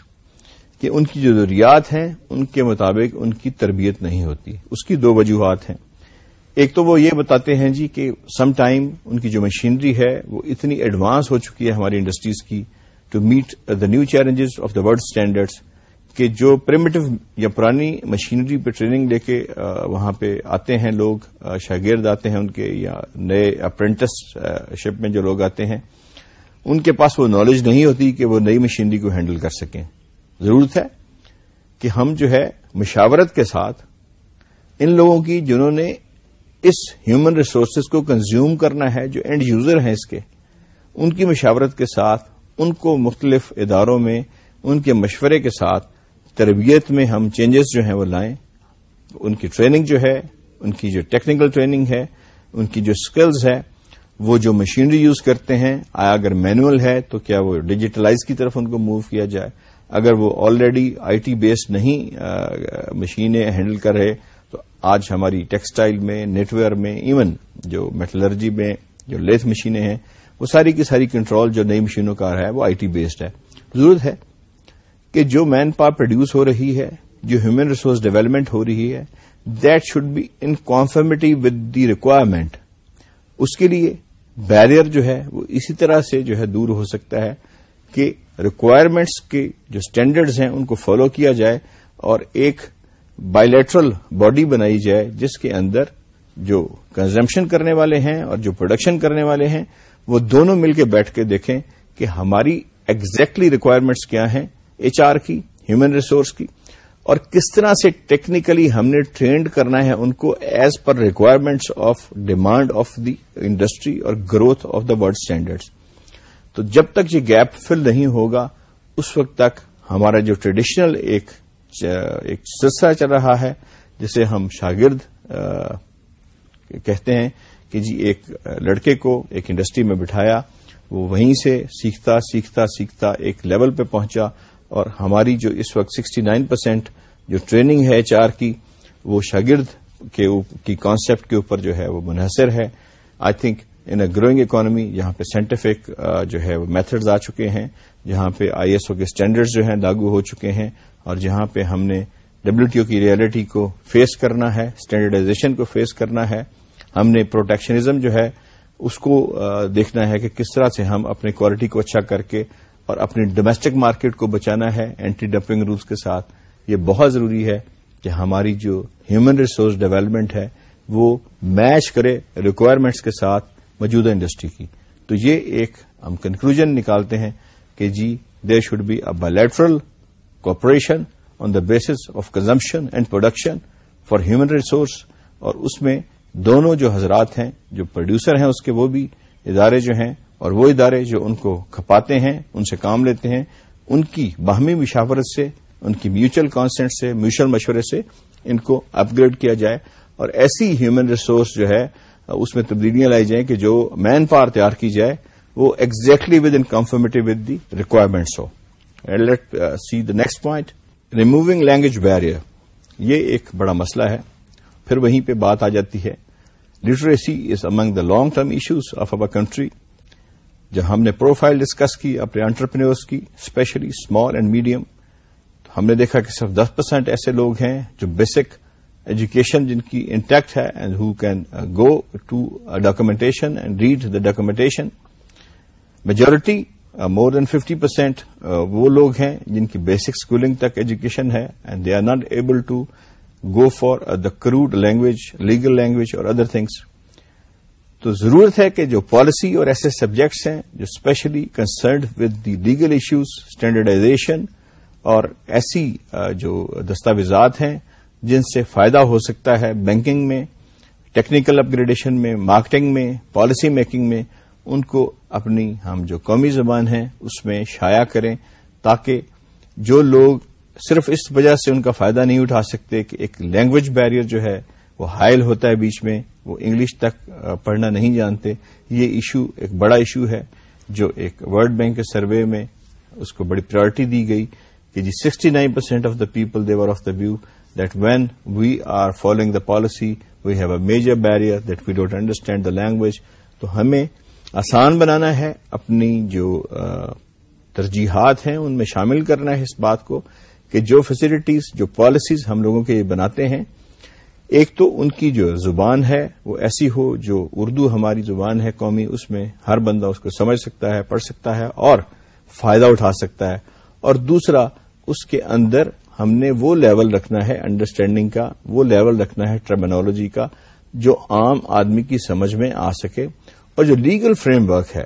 A: کہ ان کی جو ضروریات ہیں، ان کے مطابق ان کی تربیت نہیں ہوتی. اس کی دو وجوہات ہیں. ایک تو وہ یہ بتاتے ہیں جی کہ سم ٹائم ان کی جو مشینری ہے، وہ اتنی ایڈوانس ہو چکی ہے ہماری انڈسٹریز کی to meet the new challenges of the world standards کہ جو پریمیٹو یا پرانی مشینری پہ ٹریننگ لے کے وہاں پہ آتے ہیں لوگ شاگرد آتے ہیں ان کے، یا نئے اپرینٹس شپ میں جو لوگ آتے ہیں، ان کے پاس وہ نالج نہیں ہوتی کہ وہ نئی مشینری کو ہینڈل کر سکیں۔ ضرورت ہے کہ ہم جو ہے مشاورت کے ساتھ ان لوگوں کی جنہوں نے اس ہیومن ریسورسز کو کنزیوم کرنا ہے، جو اینڈ یوزر ہیں اس کے، ان کی مشاورت کے ساتھ ان کو مختلف اداروں میں، ان کے مشورے کے ساتھ تربیت میں ہم چینجز جو ہیں وہ لائیں۔ ان کی ٹریننگ جو ہے، ان کی جو ٹیکنیکل ٹریننگ ہے، ان کی جو اسکلز ہے وہ جو مشینری یوز کرتے ہیں، آیا اگر مینوئل ہے تو کیا وہ ڈیجیٹلائز کی طرف ان کو موو کیا جائے؟ اگر وہ آلریڈی آئی ٹی بیسڈ نہیں مشینیں ہینڈل کر رہے، تو آج ہماری ٹیکسٹائل میں نیٹ ویئر میں ایون جو میٹلرجی میں، جو لیتھ مشینیں ہیں وہ ساری کی ساری کنٹرول جو نئی مشینوں کا رہا ہے وہ آئی ٹی بیسڈ ہے۔ ضرورت ہے کہ جو مین پاور پروڈیوس ہو رہی ہے، جو ہیومن ریسورس ڈیولپمنٹ ہو رہی ہے، that should be in conformity with the requirement اس کے لیے بیریئر جو ہے وہ اسی طرح سے جو ہے دور ہو سکتا ہے کہ ریکوائرمنٹس کے جو اسٹینڈرڈز ہیں ان کو فالو کیا جائے اور ایک بائیلیٹرل باڈی بنائی جائے جس کے اندر جو کنزمپشن کرنے والے ہیں اور جو پروڈکشن کرنے والے ہیں وہ دونوں مل کے بیٹھ کے دیکھیں کہ ہماری ایگزیکٹلی ریکوائرمنٹس کیا ہیں؟ ایچ آر کی ہیومن ریسورس کی۔ اور کس طرح سے ٹیکنیکلی ہم نے ٹرینڈ کرنا ہے ان کو as per requirements of demand of the industry اور growth of the world standards تو جب تک یہ گیپ فل نہیں ہوگا، اس وقت تک ہمارا جو ٹریڈیشنل ایک سلسلہ چل رہا ہے، جسے ہم شاگرد کہتے ہیں کہ جی ایک لڑکے کو ایک انڈسٹری میں بٹھایا، وہ وہیں سے سیکھتا سیکھتا سیکھتا ایک لیول پہ پہنچا اور ہماری جو اس وقت سکسٹی نائن پرسینٹ جو ٹریننگ ہے ایچ آر کی، وہ شاگرد کی کانسیپٹ کے اوپر جو ہے وہ منحصر ہے۔ I think in a growing economy جہاں پہ سائنٹیفک جو ہے وہ میتھڈز آ چکے ہیں۔ جہاں پہ آئی ایس او کے اسٹینڈرڈز جو ہیں لاگو ہو چکے ہیں اور جہاں پہ ہم نے ڈبلو ٹی او کی ریئلٹی کو فیس کرنا ہے اسٹینڈرڈائزیشن کو فیس کرنا ہے۔ ہم نے پروٹیکشنزم جو ہے، اس کو دیکھنا ہے کہ کس طرح سے ہم اپنی کوالٹی کو اچھا کر کے اور اپنی ڈومیسٹک مارکیٹ کو بچانا ہے اینٹی ڈمپنگ رولس کے ساتھ۔ یہ بہت ضروری ہے کہ ہماری جو ہیومن ریسورس ڈیولپمنٹ ہے، وہ میچ کرے ریکوائرمنٹس کے ساتھ موجودہ انڈسٹری کی۔ تو یہ ایک ہم کنکلوژن نکالتے ہیں کہ جی there should be a bilateral cooperation on the basis of consumption and production for human resource اور اس میں دونوں جو حضرات ہیں، جو پروڈیوسر ہیں اس کے وہ بھی ادارے جو ہیں اور وہ ادارے جو ان کو کھپاتے ہیں، ان سے کام لیتے ہیں، ان کی باہمی مشاورت سے، ان کی میوچل کانسنٹ سے میوچل مشورے سے ان کو اپ گریڈ کیا جائے اور ایسی ہیومن ریسورس جو ہے، اس میں تبدیلیاں لائی جائیں کہ جو مین پاور تیار کی جائے، وہ exactly with in conformity with the requirements who let see the next point removing language barrier یہ ایک بڑا مسئلہ ہے۔ پھر وہیں پہ بات آ جاتی ہے۔ Literacy is among the long term issues of our country جب ہم نے پروفائل ڈسکس کی، اپنے انٹرپرینورس کی اسپیشلی اسمال اینڈ میڈیم تو ہم نے دیکھا کہ صرف دس پرسینٹ ایسے لوگ ہیں جو بیسک ایجوکیشن جن کی انٹیکٹ ہے and who can go to documentation and read the documentation majority more than fifty percent وہ لوگ ہیں جن کی بیسک اسکولنگ تک ایجوکیشن ہے and they are not able to go for the crude language legal language اور other things تو ضرورت ہے کہ جو پالیسی اور ایسے سبجیکٹس ہیں، جو especially concerned with the legal issues standardization اور ایسی uh, جو دستاویزات ہیں، جن سے فائدہ ہو سکتا ہے بینکنگ میں ٹیکنیکل اپ گریڈیشن میں مارکیٹنگ میں پالیسی میکنگ میں، ان کو اپنی ہم جو قومی زبان ہیں اس میں شائع کریں تاکہ جو لوگ صرف اس وجہ سے ان کا فائدہ نہیں اٹھا سکتے کہ ایک لینگویج بیریئر جو ہے وہ حائل ہوتا ہے بیچ میں، وہ انگلش تک پڑھنا نہیں جانتے۔ یہ ایشو ایک بڑا ایشو ہے جو ایک ورلڈ بینک کے سروے میں اس کو بڑی پرائرٹی دی گئی کہ جی sixty nine percent of the people they were of the view that when we are following the policy we have a major barrier that we don't understand the language تو ہمیں آسان بنانا ہے، اپنی جو ترجیحات ہیں، ان میں شامل کرنا ہے اس بات کو۔ کہ جو فیسلٹیز جو پالیسیز ہم لوگوں کے بناتے ہیں، ایک تو ان کی جو زبان ہے وہ ایسی ہو جو اردو ہماری زبان ہے قومی، اس میں ہر بندہ اس کو سمجھ سکتا ہے، پڑھ سکتا ہے اور فائدہ اٹھا سکتا ہے۔ اور دوسرا، اس کے اندر ہم نے وہ لیول رکھنا ہے انڈرسٹینڈنگ کا، وہ لیول رکھنا ہے ٹرمینالوجی کا، جو عام آدمی کی سمجھ میں آ سکے۔ اور جو لیگل فریم ورک ہے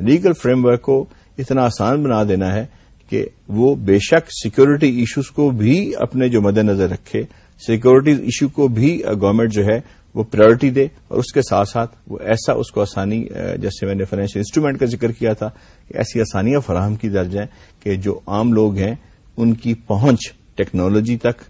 A: لیگل فریم ورک کو اتنا آسان بنا دینا ہے کہ وہ بے شک سیکورٹی ایشوز کو بھی اپنے جو مد نظر رکھے سیکورٹی ایشو کو بھی گورنمنٹ جو ہے وہ پرائرٹی دے اور اس کے ساتھ ساتھ وہ ایسا اس کو آسانی جیسے میں نے فائنینشیل انسٹرومنٹ کا ذکر کیا تھا کہ ایسی آسانیاں فراہم کی جا جائیں کہ جو عام لوگ ہیں، ان کی پہنچ ٹیکنالوجی تک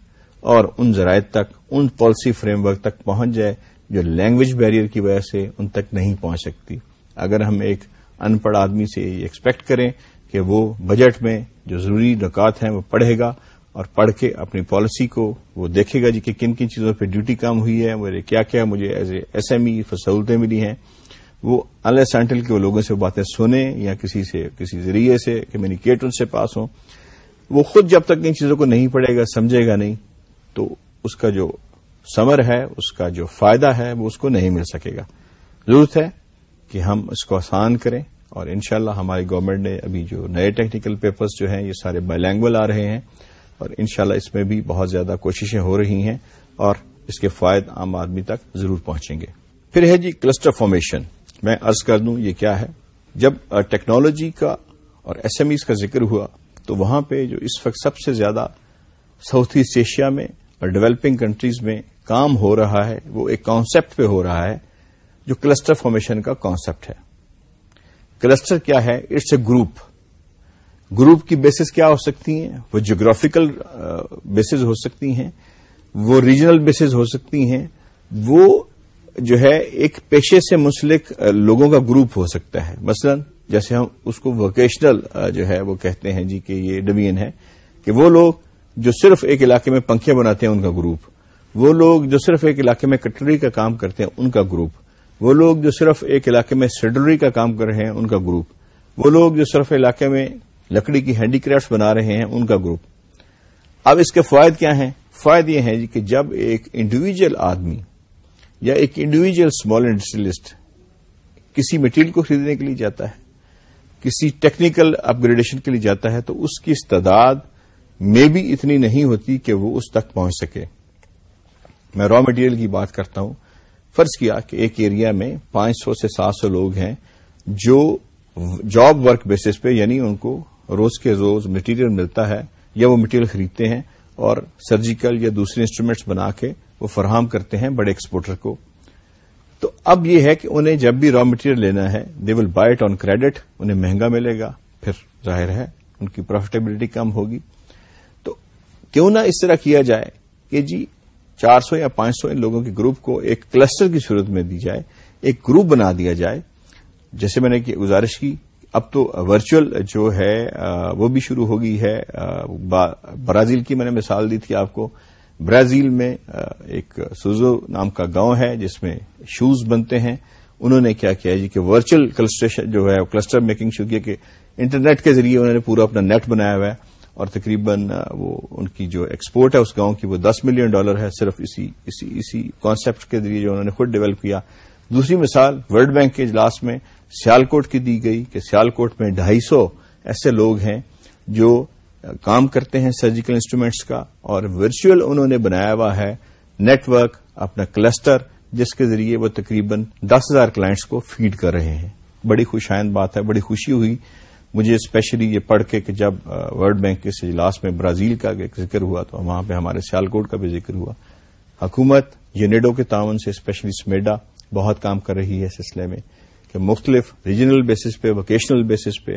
A: اور ان ذرائع تک، ان پالیسی فریم ورک تک پہنچ جائے جو لینگویج بیریئر کی وجہ سے ان تک نہیں پہنچ سکتی۔ اگر ہم ایک ان پڑھ آدمی سے یہ ایکسپیکٹ کریں کہ وہ بجٹ میں جو ضروری نکات ہیں وہ پڑھے گا اور پڑھ کے اپنی پالیسی کو وہ دیکھے گا جی کہ کن کن چیزوں پہ ڈیوٹی کام ہوئی ہے میرے کیا کیا مجھے as a S M E سہولتیں ملی ہیں۔ وہ ان سینٹل کے وہ لوگوں سے باتیں سنیں یا کسی سے، کسی ذریعے سے کمیونیکیٹ ان سے پاس ہوں۔ وہ خود جب تک ان چیزوں کو نہیں پڑھے گا، سمجھے گا نہیں، تو اس کا جو سمر ہے، اس کا جو فائدہ ہے، وہ اس کو نہیں مل سکے گا۔ ضرورت ہے کہ ہم اس کو آسان کریں۔ اور انشاءاللہ ہماری گورنمنٹ نے ابھی جو نئے ٹیکنیکل پیپرز جو ہیں، یہ سارے بائی آ رہے ہیں اور انشاءاللہ اس میں بھی بہت زیادہ کوششیں ہو رہی ہیں اور اس کے فائد عام آدمی تک ضرور پہنچیں گے۔ پھر ہے جی کلسٹر فارمیشن میں ارض کر دوں، یہ کیا ہے؟ جب ٹیکنالوجی کا اور ایس ایم ایز کا ذکر ہوا تو وہاں پہ جو اس وقت سب سے زیادہ ساؤتھ ایسٹ ایشیا میں اور ڈیولپنگ کنٹریز میں کام ہو رہا ہے، وہ ایک کانسیپٹ پہ ہو رہا ہے جو کلسٹر فارمیشن کا کانسیپٹ ہے۔ کلسٹر کیا ہے؟ اٹس اے گروپ گروپ کی بیسز کیا ہو سکتی ہیں؟ وہ جغرافیکل بیسز ہو سکتی ہیں، وہ ریجنل بیسز ہو سکتی ہیں، وہ جو ہے ایک پیشے سے منسلک لوگوں کا گروپ ہو سکتا ہے۔ مثلا جیسے ہم اس کو ووکیشنل جو ہے وہ کہتے ہیں جی کہ یہ ڈویژن ہے، کہ وہ لوگ جو صرف ایک علاقے میں پنکھے بناتے ہیں، ان کا گروپ۔ وہ لوگ جو صرف ایک علاقے میں کٹری کا کام کرتے ہیں، ان کا گروپ۔ وہ لوگ جو صرف ایک علاقے میں سیڈلری کا کام کر رہے ہیں، ان کا گروپ۔ وہ لوگ جو صرف علاقے میں لکڑی کی ہینڈی کرافٹ بنا رہے ہیں، ان کا گروپ۔ اب اس کے فوائد کیا ہیں؟ فوائد یہ ہیں جی کہ جب ایک انڈیویجل آدمی یا ایک انڈیویجل اسمال انڈسٹریلسٹ کسی مٹیریل کو خریدنے کے لیے جاتا ہے، کسی ٹیکنیکل اپ گریڈیشن کے لیے جاتا ہے، تو اس کی استعداد میں بھی اتنی نہیں ہوتی کہ وہ اس تک پہنچ سکے۔ میں را مٹیریل کی بات کرتا ہوں۔ فرض کیا کہ ایک ایریا میں پانچ سو سے سات سو لوگ ہیں جو جاب ورک بیسس پہ یعنی ان کو روز کے روز مٹیریل ملتا ہے یا وہ مٹیریل خریدتے ہیں اور سرجیکل یا دوسرے انسٹرومینٹس بنا کے وہ فراہم کرتے ہیں بڑے ایکسپورٹر کو۔ تو اب یہ ہے کہ انہیں جب بھی را مٹیریل لینا ہے they will buy it on credit انہیں مہنگا ملے گا۔ پھر ظاہر ہے، ان کی پروفیٹیبلٹی کم ہوگی۔ تو کیوں نہ اس طرح کیا جائے کہ جی چار سو یا پانچ سو ان لوگوں کے گروپ کو ایک کلسٹر کی صورت میں دی جائے، ایک گروپ بنا دیا جائے۔ جیسے میں نے گزارش کی، اب تو ورچوئل جو ہے وہ بھی شروع ہو گئی ہے۔ برازیل کی میں نے مثال دی تھی آپ کو۔ برازیل میں ایک سوزو نام کا گاؤں ہے جس میں شوز بنتے ہیں۔ انہوں نے کیا کیا جی کہ ورچوئل کلسٹریشن جو ہے، کلسٹر میکنگ شروع کیا کہ انٹرنیٹ کے ذریعے انہوں نے پورا اپنا نیٹ بنایا ہوا ہے۔ اور تقریباً وہ ان کی جو ایکسپورٹ ہے، اس گاؤں کی وہ دس ملین ڈالر ہے صرف اسی اسی اسی کانسیپٹ کے ذریعے جو انہوں نے خود ڈیولپ کیا۔ دوسری مثال ورلڈ بینک کے اجلاس میں سیالکوٹ کی دی گئی کہ سیالکوٹ میں ڈھائی سو ایسے لوگ ہیں جو کام کرتے ہیں سرجیکل انسٹرومینٹس کا اور ورچوئل انہوں نے بنایا ہوا ہے نیٹ ورک اپنا کلسٹر جس کے ذریعے وہ تقریباً دس ہزار کلائنٹس کو فیڈ کر رہے ہیں۔ بڑی خوشائند بات ہے، بڑی خوشی ہوئی۔ مجھے اسپیشلی یہ پڑھ کے کہ جب ورلڈ بینک کے اجلاس میں برازیل کا ذکر ہوا تو وہاں پہ ہمارے سیالکوٹ کا بھی ذکر ہوا۔ حکومت یونیڈو کے تعاون سے اسپیشلی سمیڈا بہت کام کر رہی ہے سلسلے میں کہ مختلف ریجنل بیسس پہ ووکیشنل بیسس پہ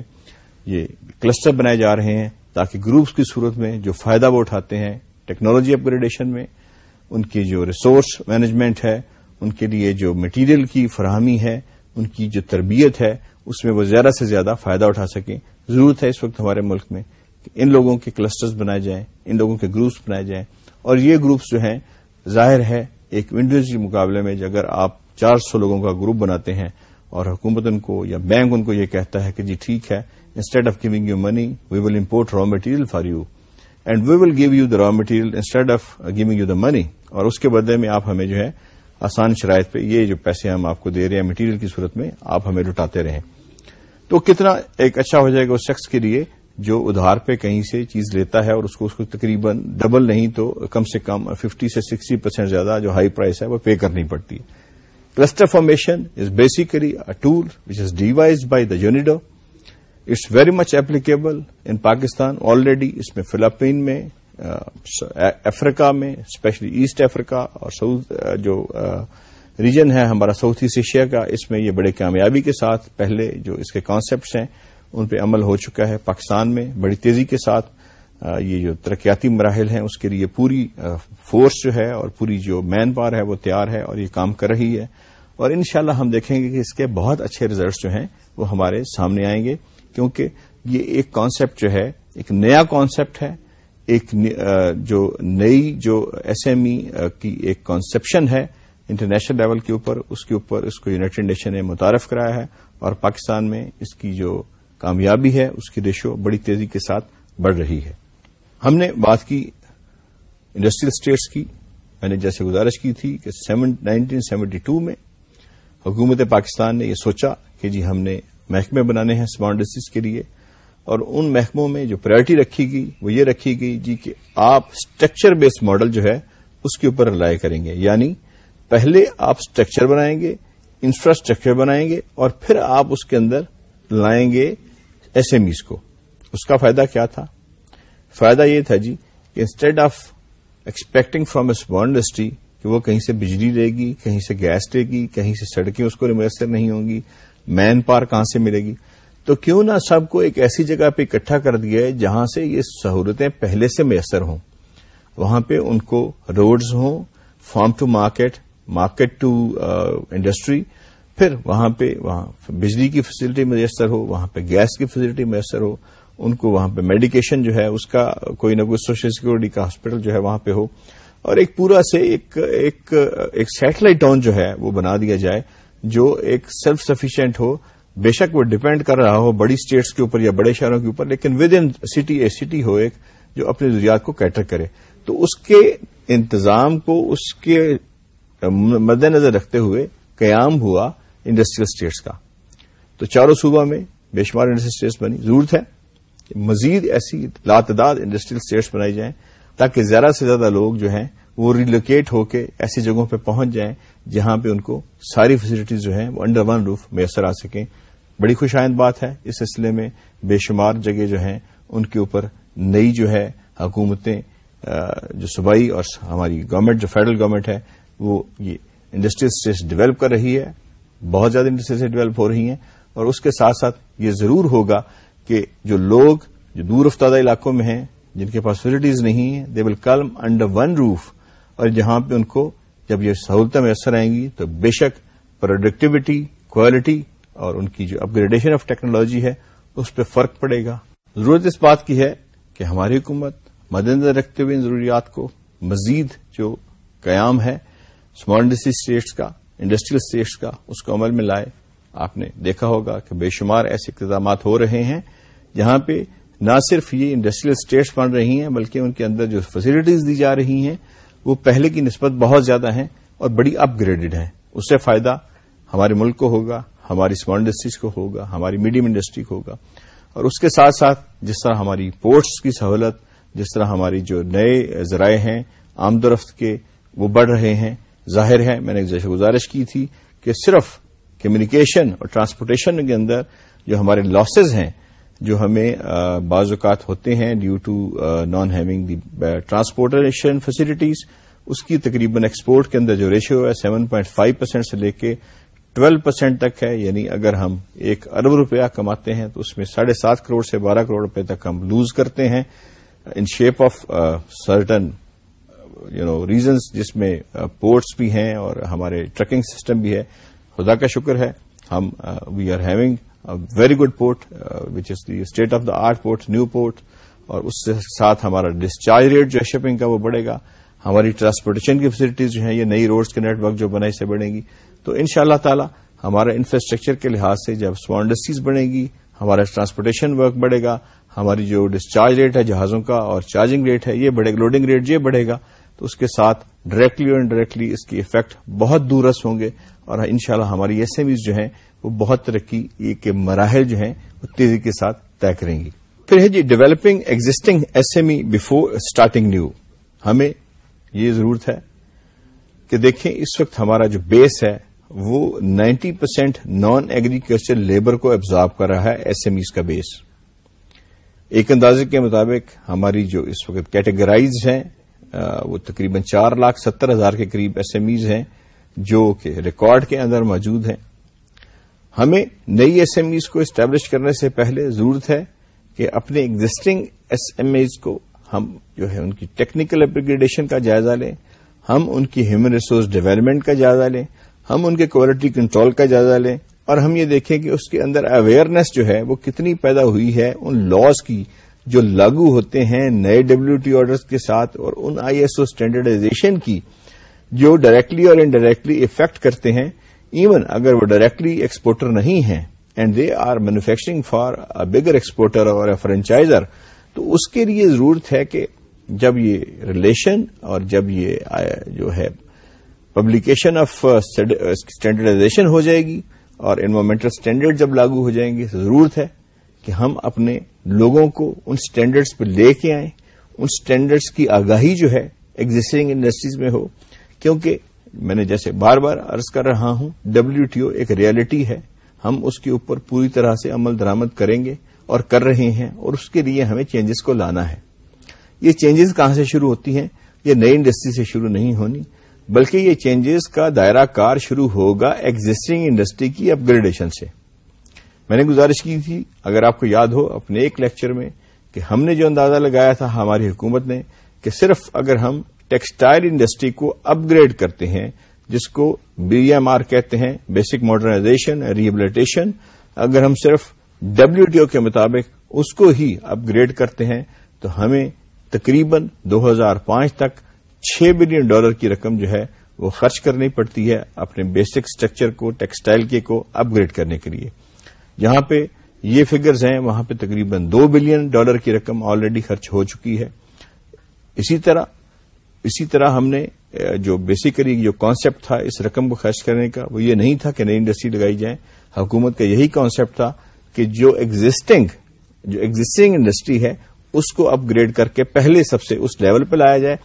A: یہ کلسٹر بنائے جا رہے ہیں تاکہ گروپس کی صورت میں جو فائدہ وہ اٹھاتے ہیں ٹیکنالوجی اپ گریڈیشن میں، ان کی جو ریسورس مینجمنٹ ہے، ان کے لیے جو مٹیریل کی فراہمی ہے، ان کی جو تربیت ہے اس میں وہ زیادہ سے زیادہ فائدہ اٹھا سکیں۔ ضرورت ہے اس وقت ہمارے ملک میں کہ ان لوگوں کے کلسٹرز بنائے جائیں، ان لوگوں کے گروپس بنائے جائیں۔ اور یہ گروپس جو ہیں، ظاہر ہے، ایک ونڈوز کے جی مقابلے میں اگر آپ چار سو لوگوں کا گروپ بناتے ہیں اور حکومت ان کو یا بینک ان کو یہ کہتا ہے کہ جی ٹھیک ہے instead of giving you money we will import raw material for you and we will give you the raw material instead of giving you the money اور اس کے بدلے میں آپ ہمیں جو ہے، آسان شرائط پہ یہ جو پیسے ہم آپ کو دے رہے ہیں مٹیریل کی صورت میں آپ ہمیں لٹاتے رہیں۔ تو کتنا ایک اچھا ہو جائے گا اس شخص کے لیے جو ادھار پہ کہیں سے چیز لیتا ہے اور اس کو اس کو تقریباً ڈبل نہیں تو کم سے کم ففٹی سے سکسٹی پرسینٹ زیادہ جو ہائی پرائز ہے وہ پے کرنی پڑتی ہے۔ Cluster formation is basically a tool which is devised by the UNIDO it's very much applicable in Pakistan already اس میں فلپین میں افریقہ میں اسپیشلی ایسٹ افریقہ اور ساؤتھ جو ریجن ہے ہمارا ساؤتھ ایسٹ ایشیا کا، اس میں یہ بڑے کامیابی کے ساتھ پہلے جو اس کے کانسیپٹس ہیں، ان پہ عمل ہو چکا ہے پاکستان میں بڑی تیزی کے ساتھ۔ یہ جو ترقیاتی مراحل ہیں، اس کے لیے پوری فورس جو ہے اور پوری جو مین پاور ہے وہ تیار ہے اور یہ کام کر رہی ہے۔ اور انشاءاللہ ہم دیکھیں گے کہ اس کے بہت اچھے ریزلٹس جو ہیں وہ ہمارے سامنے آئیں گے۔ کیونکہ یہ ایک کانسیپٹ جو ہے، ایک نیا کانسیپٹ ہے۔ ایک جو نئی جو ایس ایم ای کی ایک کانسیپشن ہے۔ انٹرنیشنل لیول کے اوپر، اس کے اوپر اس کو یونائٹڈ نیشن نے متعارف کرایا ہے اور پاکستان میں اس کی جو کامیابی ہے، اس کی ریشو بڑی تیزی کے ساتھ بڑھ رہی ہے۔ ہم نے بات کی انڈسٹریل اسٹیٹس کی، میں نے جیسے گزارش کی تھی کہ نائنٹین سیونٹی ٹو میں حکومت پاکستان نے یہ سوچا کہ جی ہم نے محکمے بنانے ہیں اسمارٹ انڈسٹریز کے لیے اور ان محکموں میں جو پرائرٹی رکھی گئی، وہ یہ رکھی گئی جی کہ آپ اسٹرکچر بیسڈ ماڈل جو ہے، اس کے اوپر رائے کریں گے۔ یعنی پہلے آپ اسٹرکچر بنائیں گے انفراسٹرکچر بنائیں گے اور پھر آپ اس کے اندر لائیں گے ایس ایم ایز کو۔ اس کا فائدہ کیا تھا؟ فائدہ یہ تھا جی کہ instead of expecting from a small industry کہ وہ کہیں سے بجلی لے گی، کہیں سے گیس لے گی، کہیں سے سڑکیں اس کو میسر نہیں ہوں گی مین پار کہاں سے ملے گی؟ تو کیوں نہ سب کو ایک ایسی جگہ پہ اکٹھا کر دیا ہے جہاں سے یہ سہولتیں پہلے سے میسر ہوں۔ وہاں پہ ان کو روڈز ہوں farm to market market to industry, پھر وہاں پہ، وہاں بجلی کی فیسلٹی میسر ہو، وہاں پہ گیس کی فیسلٹی میسر ہو، ان کو وہاں پہ میڈیکیشن جو ہے، اس کا کوئی نہ کوئی سوشل سیکورٹی کا ہاسپٹل جو ہے وہاں پہ ہو۔ اور ایک پورا سے ایک ایک ایک سیٹلائٹ ٹاؤن جو ہے، وہ بنا دیا جائے، جو ایک سیلف سفیشینٹ ہو۔ بے شک وہ ڈپینڈ کر رہا ہو بڑی اسٹیٹس کے اوپر یا بڑے شہروں کے اوپر، لیکن with in city a city ہو ایک، جو اپنی ضروریات کو کیٹر کرے۔ تو اس کے انتظام کو، اس کے مد نظر رکھتے ہوئے قیام ہوا انڈسٹریل اسٹیٹس کا۔ تو چاروں صوبہ میں بے شمار انڈسٹریل اسٹیٹس بنی۔ ضرورت ہے کہ مزید ایسی لاتعداد انڈسٹریل اسٹیٹس بنائی جائیں تاکہ زیادہ سے زیادہ لوگ جو ہیں وہ ریلوکیٹ ہو کے ایسی جگہوں پہ پہنچ جائیں جہاں پہ ان کو ساری فیسلٹیز جو ہیں وہ انڈر ون روف میسر آ سکیں۔ بڑی خوش آئند بات ہے۔ اس سلسلے میں بے شمار جگہ جو ہیں ان کے اوپر نئی جو ہے حکومتیں جو صوبائی اور ہماری گورنمنٹ جو فیڈرل گورنمنٹ ہے وہ یہ انڈسٹریل اسٹیٹس ڈیولپ کر رہی ہے، بہت زیادہ انڈسٹریز ڈیولپ ہو رہی ہیں، اور اس کے ساتھ ساتھ یہ ضرور ہوگا کہ جو لوگ جو دور افتادہ علاقوں میں ہیں، جن کے پاس فیسلٹیز نہیں ہیں دے ول کلم انڈر ون روف اور جہاں پہ ان کو جب یہ سہولتیں میسر آئیں گی، تو بے شک پروڈکٹیوٹی کوالٹی اور ان کی جو اپ گریڈیشن آف ٹیکنالوجی ہے، اس پہ فرق پڑے گا۔ ضرورت اس بات کی ہے کہ ہماری حکومت مد نظر رکھتے ہوئے ان ضروریات کو مزید جو قیام ہے اسمال انڈسٹری اسٹیٹس کا انڈسٹریل اسٹیٹس کا اس کو عمل میں لائے آپ نے دیکھا ہوگا کہ بے شمار ایسے اقتدامات ہو رہے ہیں جہاں پہ نہ صرف یہ انڈسٹریل اسٹیٹس بن رہی ہیں بلکہ ان کے اندر جو فیسلٹیز دی جا رہی ہیں وہ پہلے کی نسبت بہت زیادہ ہیں اور بڑی اپ گریڈڈ ہیں اس سے فائدہ ہمارے ملک کو ہوگا ہماری اسمال انڈسٹریز کو ہوگا ہماری میڈیم انڈسٹری کو ہوگا اور اس کے ساتھ ساتھ جس طرح ہماری پورٹس کی سہولت جس طرح ہماری جو نئے ذرائع ہیں آمد و رفت کے وہ بڑھ رہے ہیں ظاہر ہے، میں نے جیسے گزارش کی تھی کہ صرف کمیونیکیشن اور ٹرانسپورٹیشن کے اندر جو ہمارے لاسز ہیں، جو ہمیں بعض اوقات ہوتے ہیں due to non having the transportation facilities اس کی تقریباً ایکسپورٹ کے اندر جو ریشیو ہے سیون پوائنٹ فائیو پرسینٹ سے لے کے ٹویلو پرسینٹ تک ہے۔ یعنی اگر ہم ایک ارب روپیہ کماتے ہیں تو اس میں ساڑھے سات کروڑ سے بارہ کروڑ روپے تک ہم لوز کرتے ہیں۔ In shape of certain you know reasons جس میں uh, پورٹس بھی ہیں اور ہمارے ٹرکنگ سسٹم بھی ہے، خدا کا شکر ہے، ہم we are having very good port which is the state of the art port new port اور اس کے ساتھ ہمارا ڈسچارج ریٹ جو ہے شپنگ کا وہ بڑھے گا۔ ہماری ٹرانسپورٹیشن کی فیسلٹیز جو ہیں، یہ نئی روڈز کے نیٹ ورک جو بنے سے بڑھیں گی۔ تو ان شاء اللہ تعالی ہمارا انفراسٹرکچر کے لحاظ سے جب اسمال انڈسٹریز بڑھے گی، ہمارا ٹرانسپورٹیشن ورک بڑھے گا۔ ہماری جو ڈسچارج ریٹ ہے جہازوں کا اور چارجنگ ریٹ ہے، یہ بڑھے گا لوڈنگ ریٹ یہ بڑھے گا۔ تو اس کے ساتھ ڈائریکٹلی اور انڈائریکٹلی اس کی افیکٹ بہت دورس ہوں گے اور انشاءاللہ ہماری ایس ایم ایز جو ہیں وہ بہت ترقی کے مراحل جو ہیں وہ تیزی کے ساتھ طے کریں گی۔ پھر ہے جی developing existing S M E before starting new ہمیں یہ ضرورت ہے کہ دیکھیں اس وقت ہمارا جو بیس ہے وہ ninety percent non agriculture labour کو ایبزارو کر رہا ہے ایس ایم ایز کا بیس ایک اندازے کے مطابق ہماری جو اس وقت کیٹیگرائز ہیں وہ تقریباً چار لاکھ ستر ہزار کے قریب ایس ایم ایز ہیں جو کہ ریکارڈ کے اندر موجود ہیں۔ ہمیں نئی ایس ایم ایز کو اسٹیبلش کرنے سے پہلے ضرورت ہے کہ اپنے ایگزٹنگ ایس ایم ایز کو ہم جو ہے ان کی ٹیکنیکل اپگریڈیشن کا جائزہ لیں، ہم ان کی ہیومن ریسورس ڈیولپمنٹ کا جائزہ لیں، ہم ان کے کوالٹی کنٹرول کا جائزہ لیں اور ہم یہ دیکھیں کہ اس کے اندر اویئرنیس جو ہے وہ کتنی پیدا ہوئی ہے، ان لاس کی جو لاگو ہوتے ہیں نئے ڈبلو ٹی آرڈرز کے ساتھ اور ان آئی ایس او اسٹینڈرڈائزیشن کی، جو ڈائریکٹلی اور انڈائریکٹلی افیکٹ کرتے ہیں ایون اگر وہ ڈائریکٹلی ایکسپورٹر نہیں ہیں and they are manufacturing for a bigger exporter اور فرنچائزر تو اس کے لیے ضرورت ہے کہ جب یہ ریلیشن اور جب یہ جو ہے پبلیکیشن آف اسٹینڈرڈائزیشن ہو جائے گی اور انوائرمنٹل اسٹینڈرڈ جب لاگو ہو جائیں گے، ضرورت ہے۔ کہ ہم اپنے لوگوں کو ان اسٹینڈرڈس پہ لے کے آئیں۔ ان اسٹینڈرڈس کی آگاہی جو ہے ایگزٹنگ انڈسٹریز میں ہو، کیونکہ میں نے جیسے بار بار ارض کر رہا ہوں ڈبلو ٹی او ایک ریالٹی ہے۔ ہم اس کے اوپر پوری طرح سے عمل درامد کریں گے اور کر رہے ہیں اور اس کے لیے ہمیں چینجز کو لانا ہے۔ یہ چینجز کہاں سے شروع ہوتی ہیں؟ یہ نئی انڈسٹری سے شروع نہیں ہونی، بلکہ یہ چینجز کا دائرہ کار شروع ہوگا ایگزٹنگ انڈسٹری کی اپ گریڈیشن سے۔ میں نے گزارش کی تھی، اگر آپ کو یاد ہو، اپنے ایک لیکچر میں کہ ہم نے جو اندازہ لگایا تھا ہماری حکومت نے کہ صرف اگر ہم ٹیکسٹائل انڈسٹری کو اپ گریڈ کرتے ہیں، جس کو بی ایم آر کہتے ہیں، بیسک ماڈرنائزیشن ریبلیٹیشن اگر ہم صرف ڈبلو ٹی او کے مطابق اس کو ہی اپ گریڈ کرتے ہیں، تو ہمیں تقریباً دو ہزار پانچ تک چھ بلین ڈالر کی رقم جو ہے وہ خرچ کرنی پڑتی ہے اپنے بیسک اسٹرکچر کو، ٹیکسٹائل کے کو اپ گریڈ کرنے کے لیے۔ جہاں پہ یہ فگرز ہیں، وہاں پہ تقریباً دو بلین ڈالر کی رقم آلریڈی خرچ ہو چکی ہے۔ اسی طرح اسی طرح ہم نے جو بیسیکلی جو کانسیپٹ تھا اس رقم کو خرچ کرنے کا، وہ یہ نہیں تھا کہ نئی انڈسٹری لگائی جائے۔ حکومت کا یہی کانسیپٹ تھا کہ جو ایگزٹنگ جو ایگزٹنگ انڈسٹری ہے، اس کو اپ گریڈ کر کے پہلے سب سے اس لیول پہ لایا جائے۔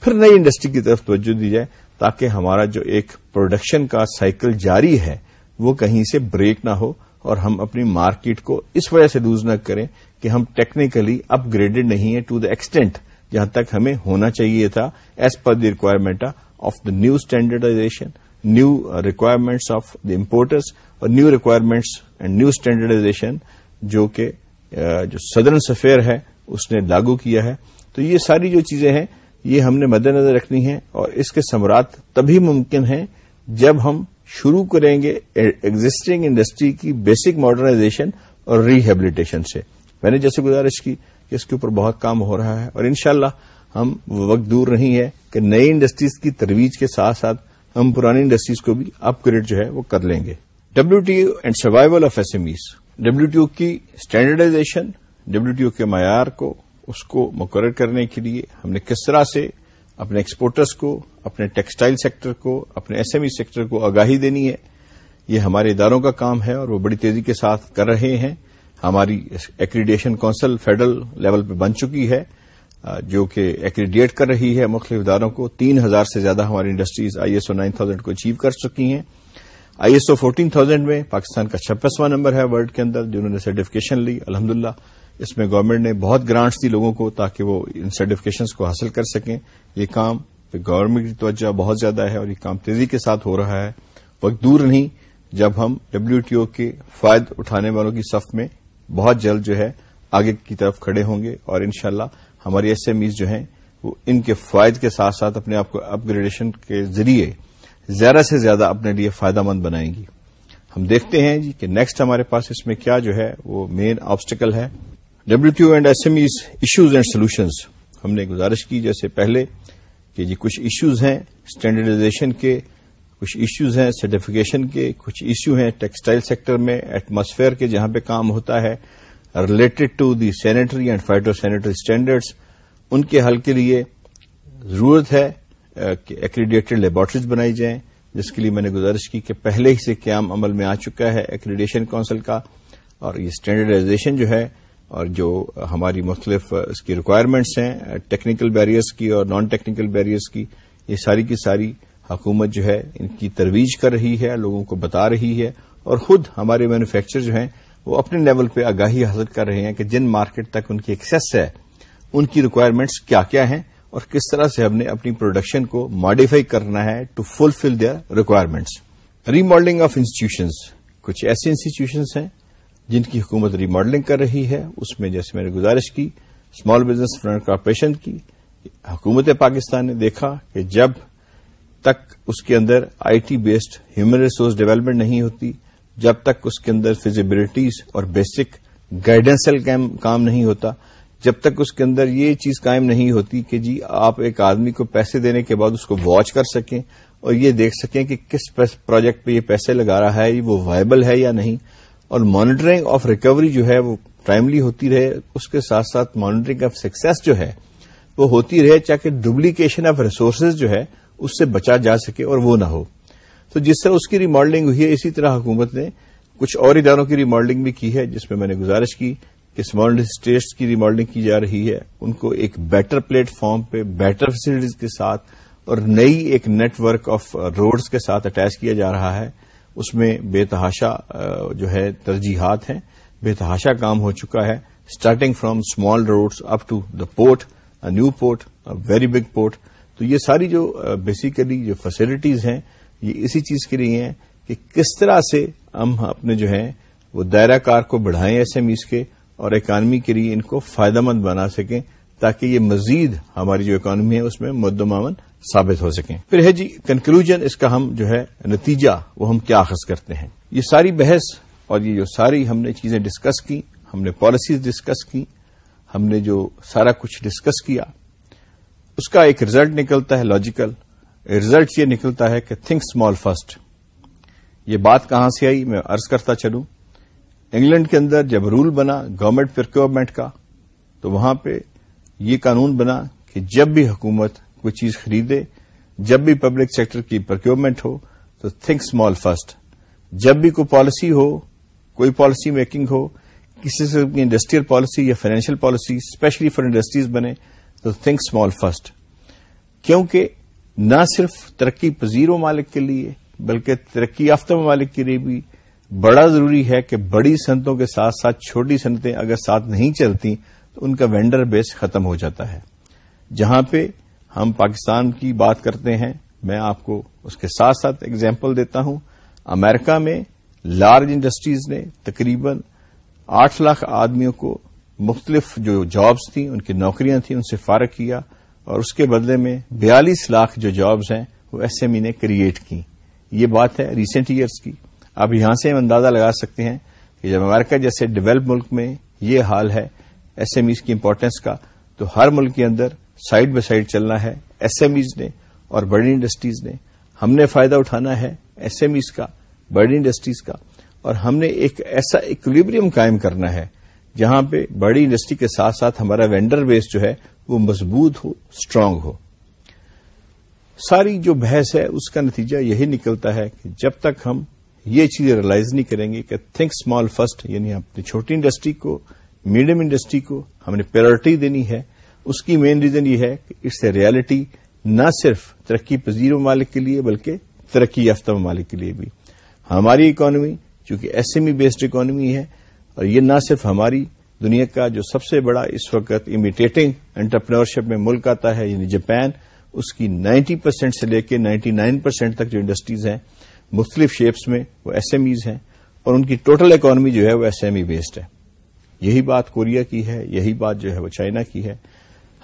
A: پھر نئی انڈسٹری کی طرف توجہ دی جائے تاکہ ہمارا جو ایک پروڈکشن کا سائیکل جاری ہے، وہ کہیں سے بریک نہ ہو۔ اور ہم اپنی مارکیٹ کو اس وجہ سے لوز نہ کریں کہ ہم ٹیکنیکلی اپ گریڈڈ نہیں ہیں ٹو دا ایکسٹینٹ جہاں تک ہمیں ہونا چاہیے تھا as per the requirement of the new standardization new requirements of the importers اور new requirements and new standardization جو کہ uh, جو سدرن سفیر ہے، اس نے لاگو کیا ہے۔ تو یہ ساری جو چیزیں ہیں، یہ ہم نے مد نظر رکھنی ہے اور اس کے ثمرات تبھی ممکن ہیں جب ہم شروع کریں گے ایگزٹنگ انڈسٹری کی بیسک ماڈرنائزیشن اور ریہیبلیٹیشن سے۔ میں نے جیسے گزارش کی کہ اس کے اوپر بہت کام ہو رہا ہے اور انشاءاللہ ہم وقت دور نہیں ہے کہ نئی انڈسٹریز کی ترویج کے ساتھ ساتھ ہم پرانی انڈسٹریز کو بھی اپ گریڈ جو ہے وہ کر لیں گے۔ W T O and survival of S M Es W T O کی اسٹینڈرڈائزیشن ڈبلو ٹی او کے معیار کو، اس کو مقرر کرنے کے لیے ہم نے کس طرح سے اپنے ایکسپورٹرس کو، اپنے ٹیکسٹائل سیکٹر کو، اپنے ایس ایم ای سیکٹر کو آگاہی دینی ہے۔ یہ ہمارے اداروں کا کام ہے اور وہ بڑی تیزی کے ساتھ کر رہے ہیں۔ ہماری ایکریڈیشن کونسل فیڈرل لیول پہ بن چکی ہے جو کہ ایکریڈیٹ کر رہی ہے مختلف اداروں کو۔ تین ہزار سے زیادہ ہماری industries I S O nine thousand کو اچیو کر چکی ہیں۔ I S O fourteen thousand میں پاکستان کا چھپسواں نمبر ہے ورلڈ کے اندر، جنہوں نے سرٹیفکیشن لی، الحمدللہ۔ اس میں گورنمنٹ نے بہت گرانٹس دی لوگوں کو تاکہ وہ ان سرٹیفکیشنز کو حاصل کر سکیں۔ یہ کام گورنمنٹ کی توجہ بہت زیادہ ہے اور یہ کام تیزی کے ساتھ ہو رہا ہے۔ وقت دور نہیں، جب ہم ڈبلو ٹی او کے فائد اٹھانے والوں کی صف میں بہت جلد جو ہے آگے کی طرف کھڑے ہوں گے اور انشاءاللہ ہماری ایس ایم ایز جو ہیں، وہ ان کے فائد کے ساتھ ساتھ اپنے آپ کو اپ گریڈیشن کے ذریعے زیادہ سے زیادہ اپنے لیے فائدہ مند بنائیں گی۔ ہم دیکھتے ہیں جی کہ نیکسٹ ہمارے پاس اس میں کیا جو ہے وہ مین آبسٹیکل ہے۔ W T O and S M Es issues and solutions ہم نے گزارش کی جیسے پہلے کہ جی کچھ ایشوز ہیں اسٹینڈرڈائزیشن کے، کچھ ایشوز ہیں سرٹیفکیشن کے، کچھ ایشو ہیں ٹیکسٹائل سیکٹر میں ایٹماسفیئر کے جہاں پہ کام ہوتا ہے related to the sanitary and phyto sanitary standards ان کے حل کے لیے ضرورت ہے کہ ایکریڈیٹڈ لیبارٹریز بنائی جائیں، جس کے لیے میں نے گزارش کی کہ پہلے ہی سے قیام عمل میں آ چکا ہے ایکریڈیشن کونسل کا، اور یہ اسٹینڈرڈائزیشن جو ہے اور جو ہماری مختلف اس کی ریکوائرمنٹس ہیں ٹیکنیکل بیریئرس کی اور نان ٹیکنیکل بیریئرس کی، یہ ساری کی ساری حکومت جو ہے ان کی ترویج کر رہی ہے، لوگوں کو بتا رہی ہے اور خود ہمارے مینوفیکچر جو ہیں وہ اپنے لیول پہ آگاہی حاصل کر رہے ہیں کہ جن مارکیٹ تک ان کی ایکسس ہے، ان کی ریکوائرمنٹس کیا کیا ہیں اور کس طرح سے ہم نے اپنی پروڈکشن کو ماڈیفائی کرنا ہے to fulfil their requirements remodelling of institutions کچھ ایسے انسٹیٹیوشنز ہیں جن کی حکومت ریماڈلنگ کر رہی ہے، اس میں جیسے میں نے گزارش کی اسمال بزنس فرنٹ کارپوریشن کی، حکومت پاکستان نے دیکھا کہ جب تک اس کے اندر I T based human resource development نہیں ہوتی، جب تک اس کے اندر فیزیبلٹیز اور بیسک گائیڈنسل کام نہیں ہوتا، جب تک اس کے اندر یہ چیز قائم نہیں ہوتی کہ جی آپ ایک آدمی کو پیسے دینے کے بعد اس کو واچ کر سکیں اور یہ دیکھ سکیں کہ کس پروجیکٹ پہ یہ پیسے لگا رہا ہے وہ وائبل ہے یا نہیں۔ اور مانیٹرنگ آف ریکوری جو ہے وہ ٹائملی ہوتی رہے، اس کے ساتھ ساتھ مانیٹرنگ آف سکسیس جو ہے، وہ ہوتی رہے چاہے ڈپلیکیشن آف ریسورسز جو ہے، اس سے بچا جا سکے اور وہ نہ ہو۔ تو جس طرح اس کی ریماڈلنگ ہوئی ہے، اسی طرح حکومت نے کچھ اور اداروں کی ریماڈلنگ بھی کی ہے، جس میں میں نے گزارش کی کہ اسمال اسٹیٹس کی ریماڈلنگ کی جا رہی ہے۔ ان کو ایک بیٹر پلیٹ فارم پہ بیٹر فیسلٹیز کے ساتھ اور نئی ایک نیٹ ورک آف روڈز کے ساتھ اٹیچ کیا جا رہا ہے۔ اس میں بے تحاشا جو ہے، ترجیحات ہیں۔ بے تحاشا کام ہو چکا ہے۔ Starting from small roads up to the port new port very big port تو یہ ساری جو بیسیکلی جو فیسلٹیز ہیں، یہ اسی چیز کے لیے ہیں کہ کس طرح سے ہم اپنے جو ہیں، وہ دائرہ کار کو بڑھائیں ایس ایم ایز کے اور اکانمی کے لیے ان کو فائدہ مند بنا سکیں تاکہ یہ مزید ہماری جو اکانمی ہے، اس میں مدمامن ثابت ہو سکیں۔ پھر ہے جی کنکلوژن اس کا ہم جو ہے، نتیجہ، وہ ہم کیا اخذ کرتے ہیں۔ یہ ساری بحث اور یہ جو ساری ہم نے چیزیں ڈسکس کی، ہم نے پالیسیز ڈسکس کی، ہم نے جو سارا کچھ ڈسکس کیا، اس کا ایک ریزلٹ نکلتا ہے لاجیکل ریزلٹ یہ نکلتا ہے کہ تھنک اسمال فرسٹ یہ بات کہاں سے آئی؟ میں ارض کرتا چلوں۔ انگلینڈ کے اندر جب رول بنا گورنمنٹ پرکیورمنٹ کا، تو وہاں پہ یہ قانون بنا کہ جب بھی حکومت کوئی چیز خریدے، جب بھی پبلک سیکٹر کی پرکیورمنٹ ہو تو تھنک اسمال فرسٹ جب بھی کوئی پالیسی ہو، کوئی پالیسی میکنگ ہو، کسی سے انڈسٹریل پالیسی یا financial policy especially for industries بنے، تو تھنک اسمال فرسٹ کیونکہ نہ صرف ترقی پذیر ممالک کے لیے، بلکہ ترقی یافتہ ممالک کے لیے بھی بڑا ضروری ہے کہ بڑی صنعتوں کے ساتھ ساتھ چھوٹی صنعتیں اگر ساتھ نہیں چلتی تو ان کا وینڈر بیس ختم ہو جاتا ہے۔ جہاں پہ ہم پاکستان کی بات کرتے ہیں، میں آپ کو اس کے ساتھ ساتھ اگزامپل دیتا ہوں۔ امریکہ میں لارج انڈسٹریز نے تقریباً آٹھ لاکھ آدمیوں کو مختلف جو جابز تھیں، ان کی نوکریاں تھیں، ان سے فارغ کیا اور اس کے بدلے میں بیالیس لاکھ جو جابز ہیں، وہ ایس ایم ای نے کریٹ کی۔ یہ بات ہے ریسنٹ ایئرس کی۔ اب یہاں سے ہم اندازہ لگا سکتے ہیں کہ جب امریکہ جیسے ڈیولپ ملک میں یہ حال ہے ایس ایم ایز کی امپورٹینس کا، تو ہر ملک کے اندر سائڈ بائی سائڈ چلنا ہے ایس ایم ایز نے اور بڑی انڈسٹریز نے۔ ہم نے فائدہ اٹھانا ہے ایس ایم ایز کا، بڑی انڈسٹریز کا۔ اور ہم نے ایک ایسا اکولیبریم قائم کرنا ہے جہاں پہ بڑی انڈسٹری کے ساتھ ساتھ ہمارا وینڈر بیس جو ہے وہ مضبوط ہو اسٹرانگ ہو۔ ساری جو بحث ہے، اس کا نتیجہ یہی نکلتا ہے کہ جب تک ہم یہ چیز ریلائز نہیں کریں گے کہ تھنک اسمال فرسٹ یعنی اپنی چھوٹی انڈسٹری کو میڈیم انڈسٹری کو ہم نے پیورٹی دینی ہے اس کی مین ریزن یہ ہے کہ اس سے ریالٹی نہ صرف ترقی پذیر ممالک کے لیے بلکہ ترقی یافتہ ممالک کے لیے بھی۔ ہماری اکانومی چونکہ S M E based economy ہے، اور یہ نہ صرف ہماری، دنیا کا جو سب سے بڑا اس وقت امیٹیٹنگ انٹرپرینورشپ میں ملک آتا ہے یعنی جاپان، اس کی نائنٹی پرسینٹ سے لے کے نائنٹی نائن پرسینٹ تک جو انڈسٹریز ہیں، مختلف شیپس میں وہ ایس ایم ایز ہیں، اور ان کی ٹوٹل اکانومی جو ہے وہ ایس ایم ای بیسڈ ہے۔ یہی بات کوریا کی ہے، یہی بات جو ہے وہ چائنا کی ہے۔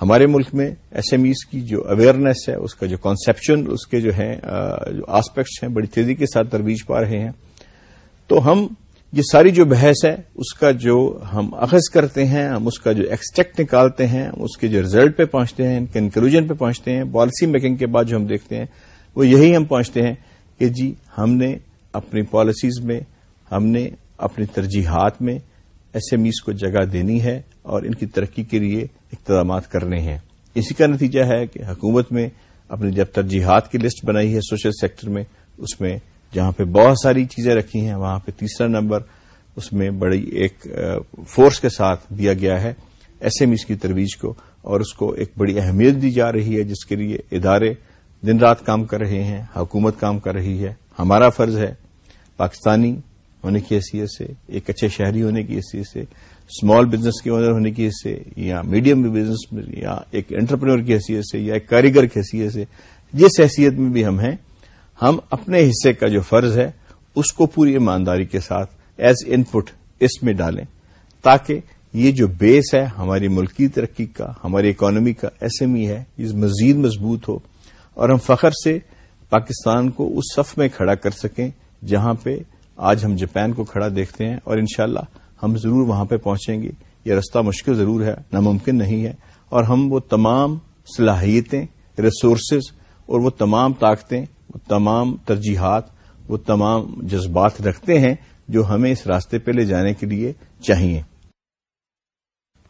A: ہمارے ملک میں ایس ایم ایز کی جو اویئرنیس ہے، اس کا جو کانسیپشن اس کے جو ہیں جو آسپیکٹس ہیں، بڑی تیزی کے ساتھ ترویج پا رہے ہیں۔ تو ہم یہ ساری جو بحث ہے، اس کا جو ہم اخذ کرتے ہیں، ہم اس کا جو ایکسٹیکٹ نکالتے ہیں، ہم اس کے جو ریزلٹ پہ پہنچتے ہیں کنکلوژن پہ پہنچتے ہیں پالیسی میکنگ کے بعد جو ہم دیکھتے ہیں، وہ یہی ہم پہنچتے ہیں کہ جی ہم نے اپنی پالیسیز میں، ہم نے اپنی ترجیحات میں ایس ایم ایز کو جگہ دینی ہے اور ان کی ترقی کے لیے اقتدامات کرنے ہیں۔ اسی کا نتیجہ ہے کہ حکومت میں اپنی جب ترجیحات کی لسٹ بنائی ہے سوشل سیکٹر میں، اس میں جہاں پہ بہت ساری چیزیں رکھی ہیں، وہاں پہ تیسرا نمبر اس میں بڑی ایک فورس کے ساتھ دیا گیا ہے ایس ایم ایز کی ترویج کو، اور اس کو ایک بڑی اہمیت دی جا رہی ہے جس کے لیے ادارے دن رات کام کر رہے ہیں، حکومت کام کر رہی ہے۔ ہمارا فرض ہے، پاکستانی ہونے کی حیثیت سے، ایک اچھے شہری ہونے کی حیثیت سے اسمال بزنس کے اونر ہونے کی حیثیت سے یا میڈیم بزنس میں یا ایک انٹرپرینور کی حیثیت سے یا ایک کاریگر کی حیثیت سے جس حیثیت میں بھی ہم ہیں، ہم اپنے حصے کا جو فرض ہے، اس کو پوری ایمانداری کے ساتھ ایز ان پٹ اس میں ڈالیں تاکہ یہ جو بیس ہے ہماری ملکی ترقی کا، ہماری اکانومی کا ایس ایم ای ہے، یہ مزید مضبوط ہو اور ہم فخر سے پاکستان کو اس صف میں کھڑا کر سکیں جہاں پہ آج ہم جاپان کو کھڑا دیکھتے ہیں اور انشاءاللہ ہم ضرور وہاں پہ پہنچیں گے۔ یہ رستہ مشکل ضرور ہے، ناممکن نہیں ہے۔ اور ہم وہ تمام صلاحیتیں ریسورسز اور وہ تمام طاقتیں، وہ تمام ترجیحات، وہ تمام جذبات رکھتے ہیں جو ہمیں اس راستے پہ لے جانے کے لیے چاہیے۔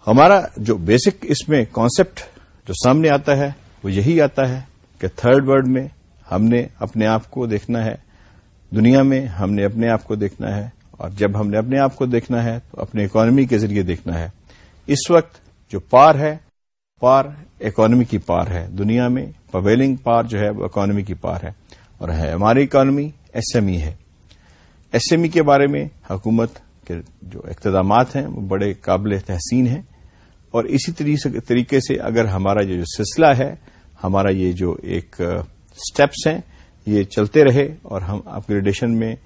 A: ہمارا جو بیسک اس میں کانسیپٹ جو سامنے آتا ہے، وہ یہی آتا ہے کہ تھرڈ ورلڈ میں ہم نے اپنے آپ کو دیکھنا ہے۔ دنیا میں ہم نے اپنے آپ کو دیکھنا ہے۔ اور جب ہم نے اپنے آپ کو دیکھنا ہے تو اپنے اکانومی کے ذریعے دیکھنا ہے۔ اس وقت جو پار ہے، پار اکانومی کی پار ہے۔ دنیا میں پویلنگ پار جو ہے، وہ اکانومی کی پار ہے۔ اور ہے ہماری اکانومی ایس ایم ای ہے۔ ایس ایم ای کے بارے میں حکومت کے جو اقتدامات ہیں، وہ بڑے قابل تحسین ہیں۔ اور اسی طریقے سے اگر ہمارا یہ جو سلسلہ ہے، ہمارا یہ جو ایک اسٹیپس ہیں، یہ چلتے رہے اور ہم اپ گریڈیشن میں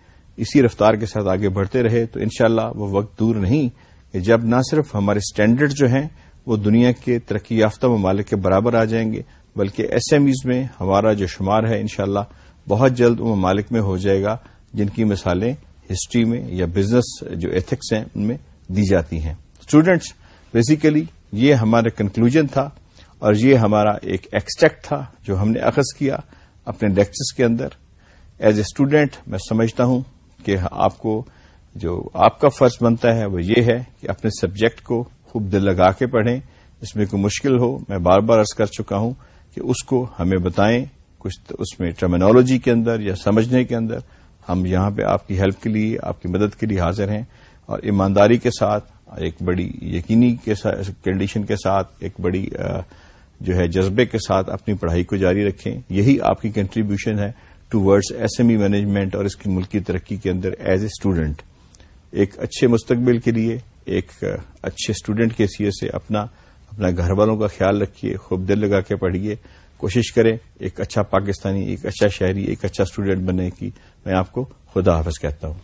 A: اسی رفتار کے ساتھ آگے بڑھتے رہے تو انشاءاللہ وہ وقت دور نہیں کہ جب نہ صرف ہمارے اسٹینڈرڈ جو ہیں وہ دنیا کے ترقی یافتہ ممالک کے برابر آ جائیں گے، بلکہ ایس ایم ایز میں ہمارا جو شمار ہے انشاءاللہ بہت جلد وہ ممالک میں ہو جائے گا، جن کی مثالیں ہسٹری میں یا بزنس جو ایتھکس ہیں ان میں دی جاتی ہیں۔ اسٹوڈینٹس بیسیکلی یہ ہمارا کنکلوژن تھا اور یہ ہمارا ایک ایکسٹیکٹ تھا جو ہم نے اخذ کیا اپنے لیکچرس کے اندر۔ ایز اے اسٹوڈینٹ میں سمجھتا ہوں کہ آپ کو جو آپ کا فرض بنتا ہے وہ یہ ہے کہ اپنے سبجیکٹ کو خوب دل لگا کے پڑھیں۔ اس میں کوئی مشکل ہو، میں بار بار ارض کر چکا ہوں کہ اس کو ہمیں بتائیں۔ کچھ اس میں ٹرمینالوجی کے اندر یا سمجھنے کے اندر ہم یہاں پہ آپ کی ہیلپ کے لیے، آپ کی مدد کے لیے حاضر ہیں۔ اور ایمانداری کے ساتھ، ایک بڑی یقینی کنڈیشن کے ساتھ، ایک بڑی جو ہے جذبے کے ساتھ اپنی پڑھائی کو جاری رکھیں۔ یہی آپ کی کنٹریبیوشن ہے۔ Towards S M E management اور اس کی ملکی ترقی کے اندر ایز اے اسٹوڈنٹ ایک اچھے مستقبل کے لیے، ایک اچھے اسٹوڈنٹ کے حیثیت سے اپنا اپنا گھر والوں کا خیال رکھیے، خوب دل لگا کے پڑھیے، کوشش کریں ایک اچھا پاکستانی، ایک اچھا شہری ایک اچھا اسٹوڈنٹ بننے کی۔ میں آپ کو خدا حافظ کہتا ہوں۔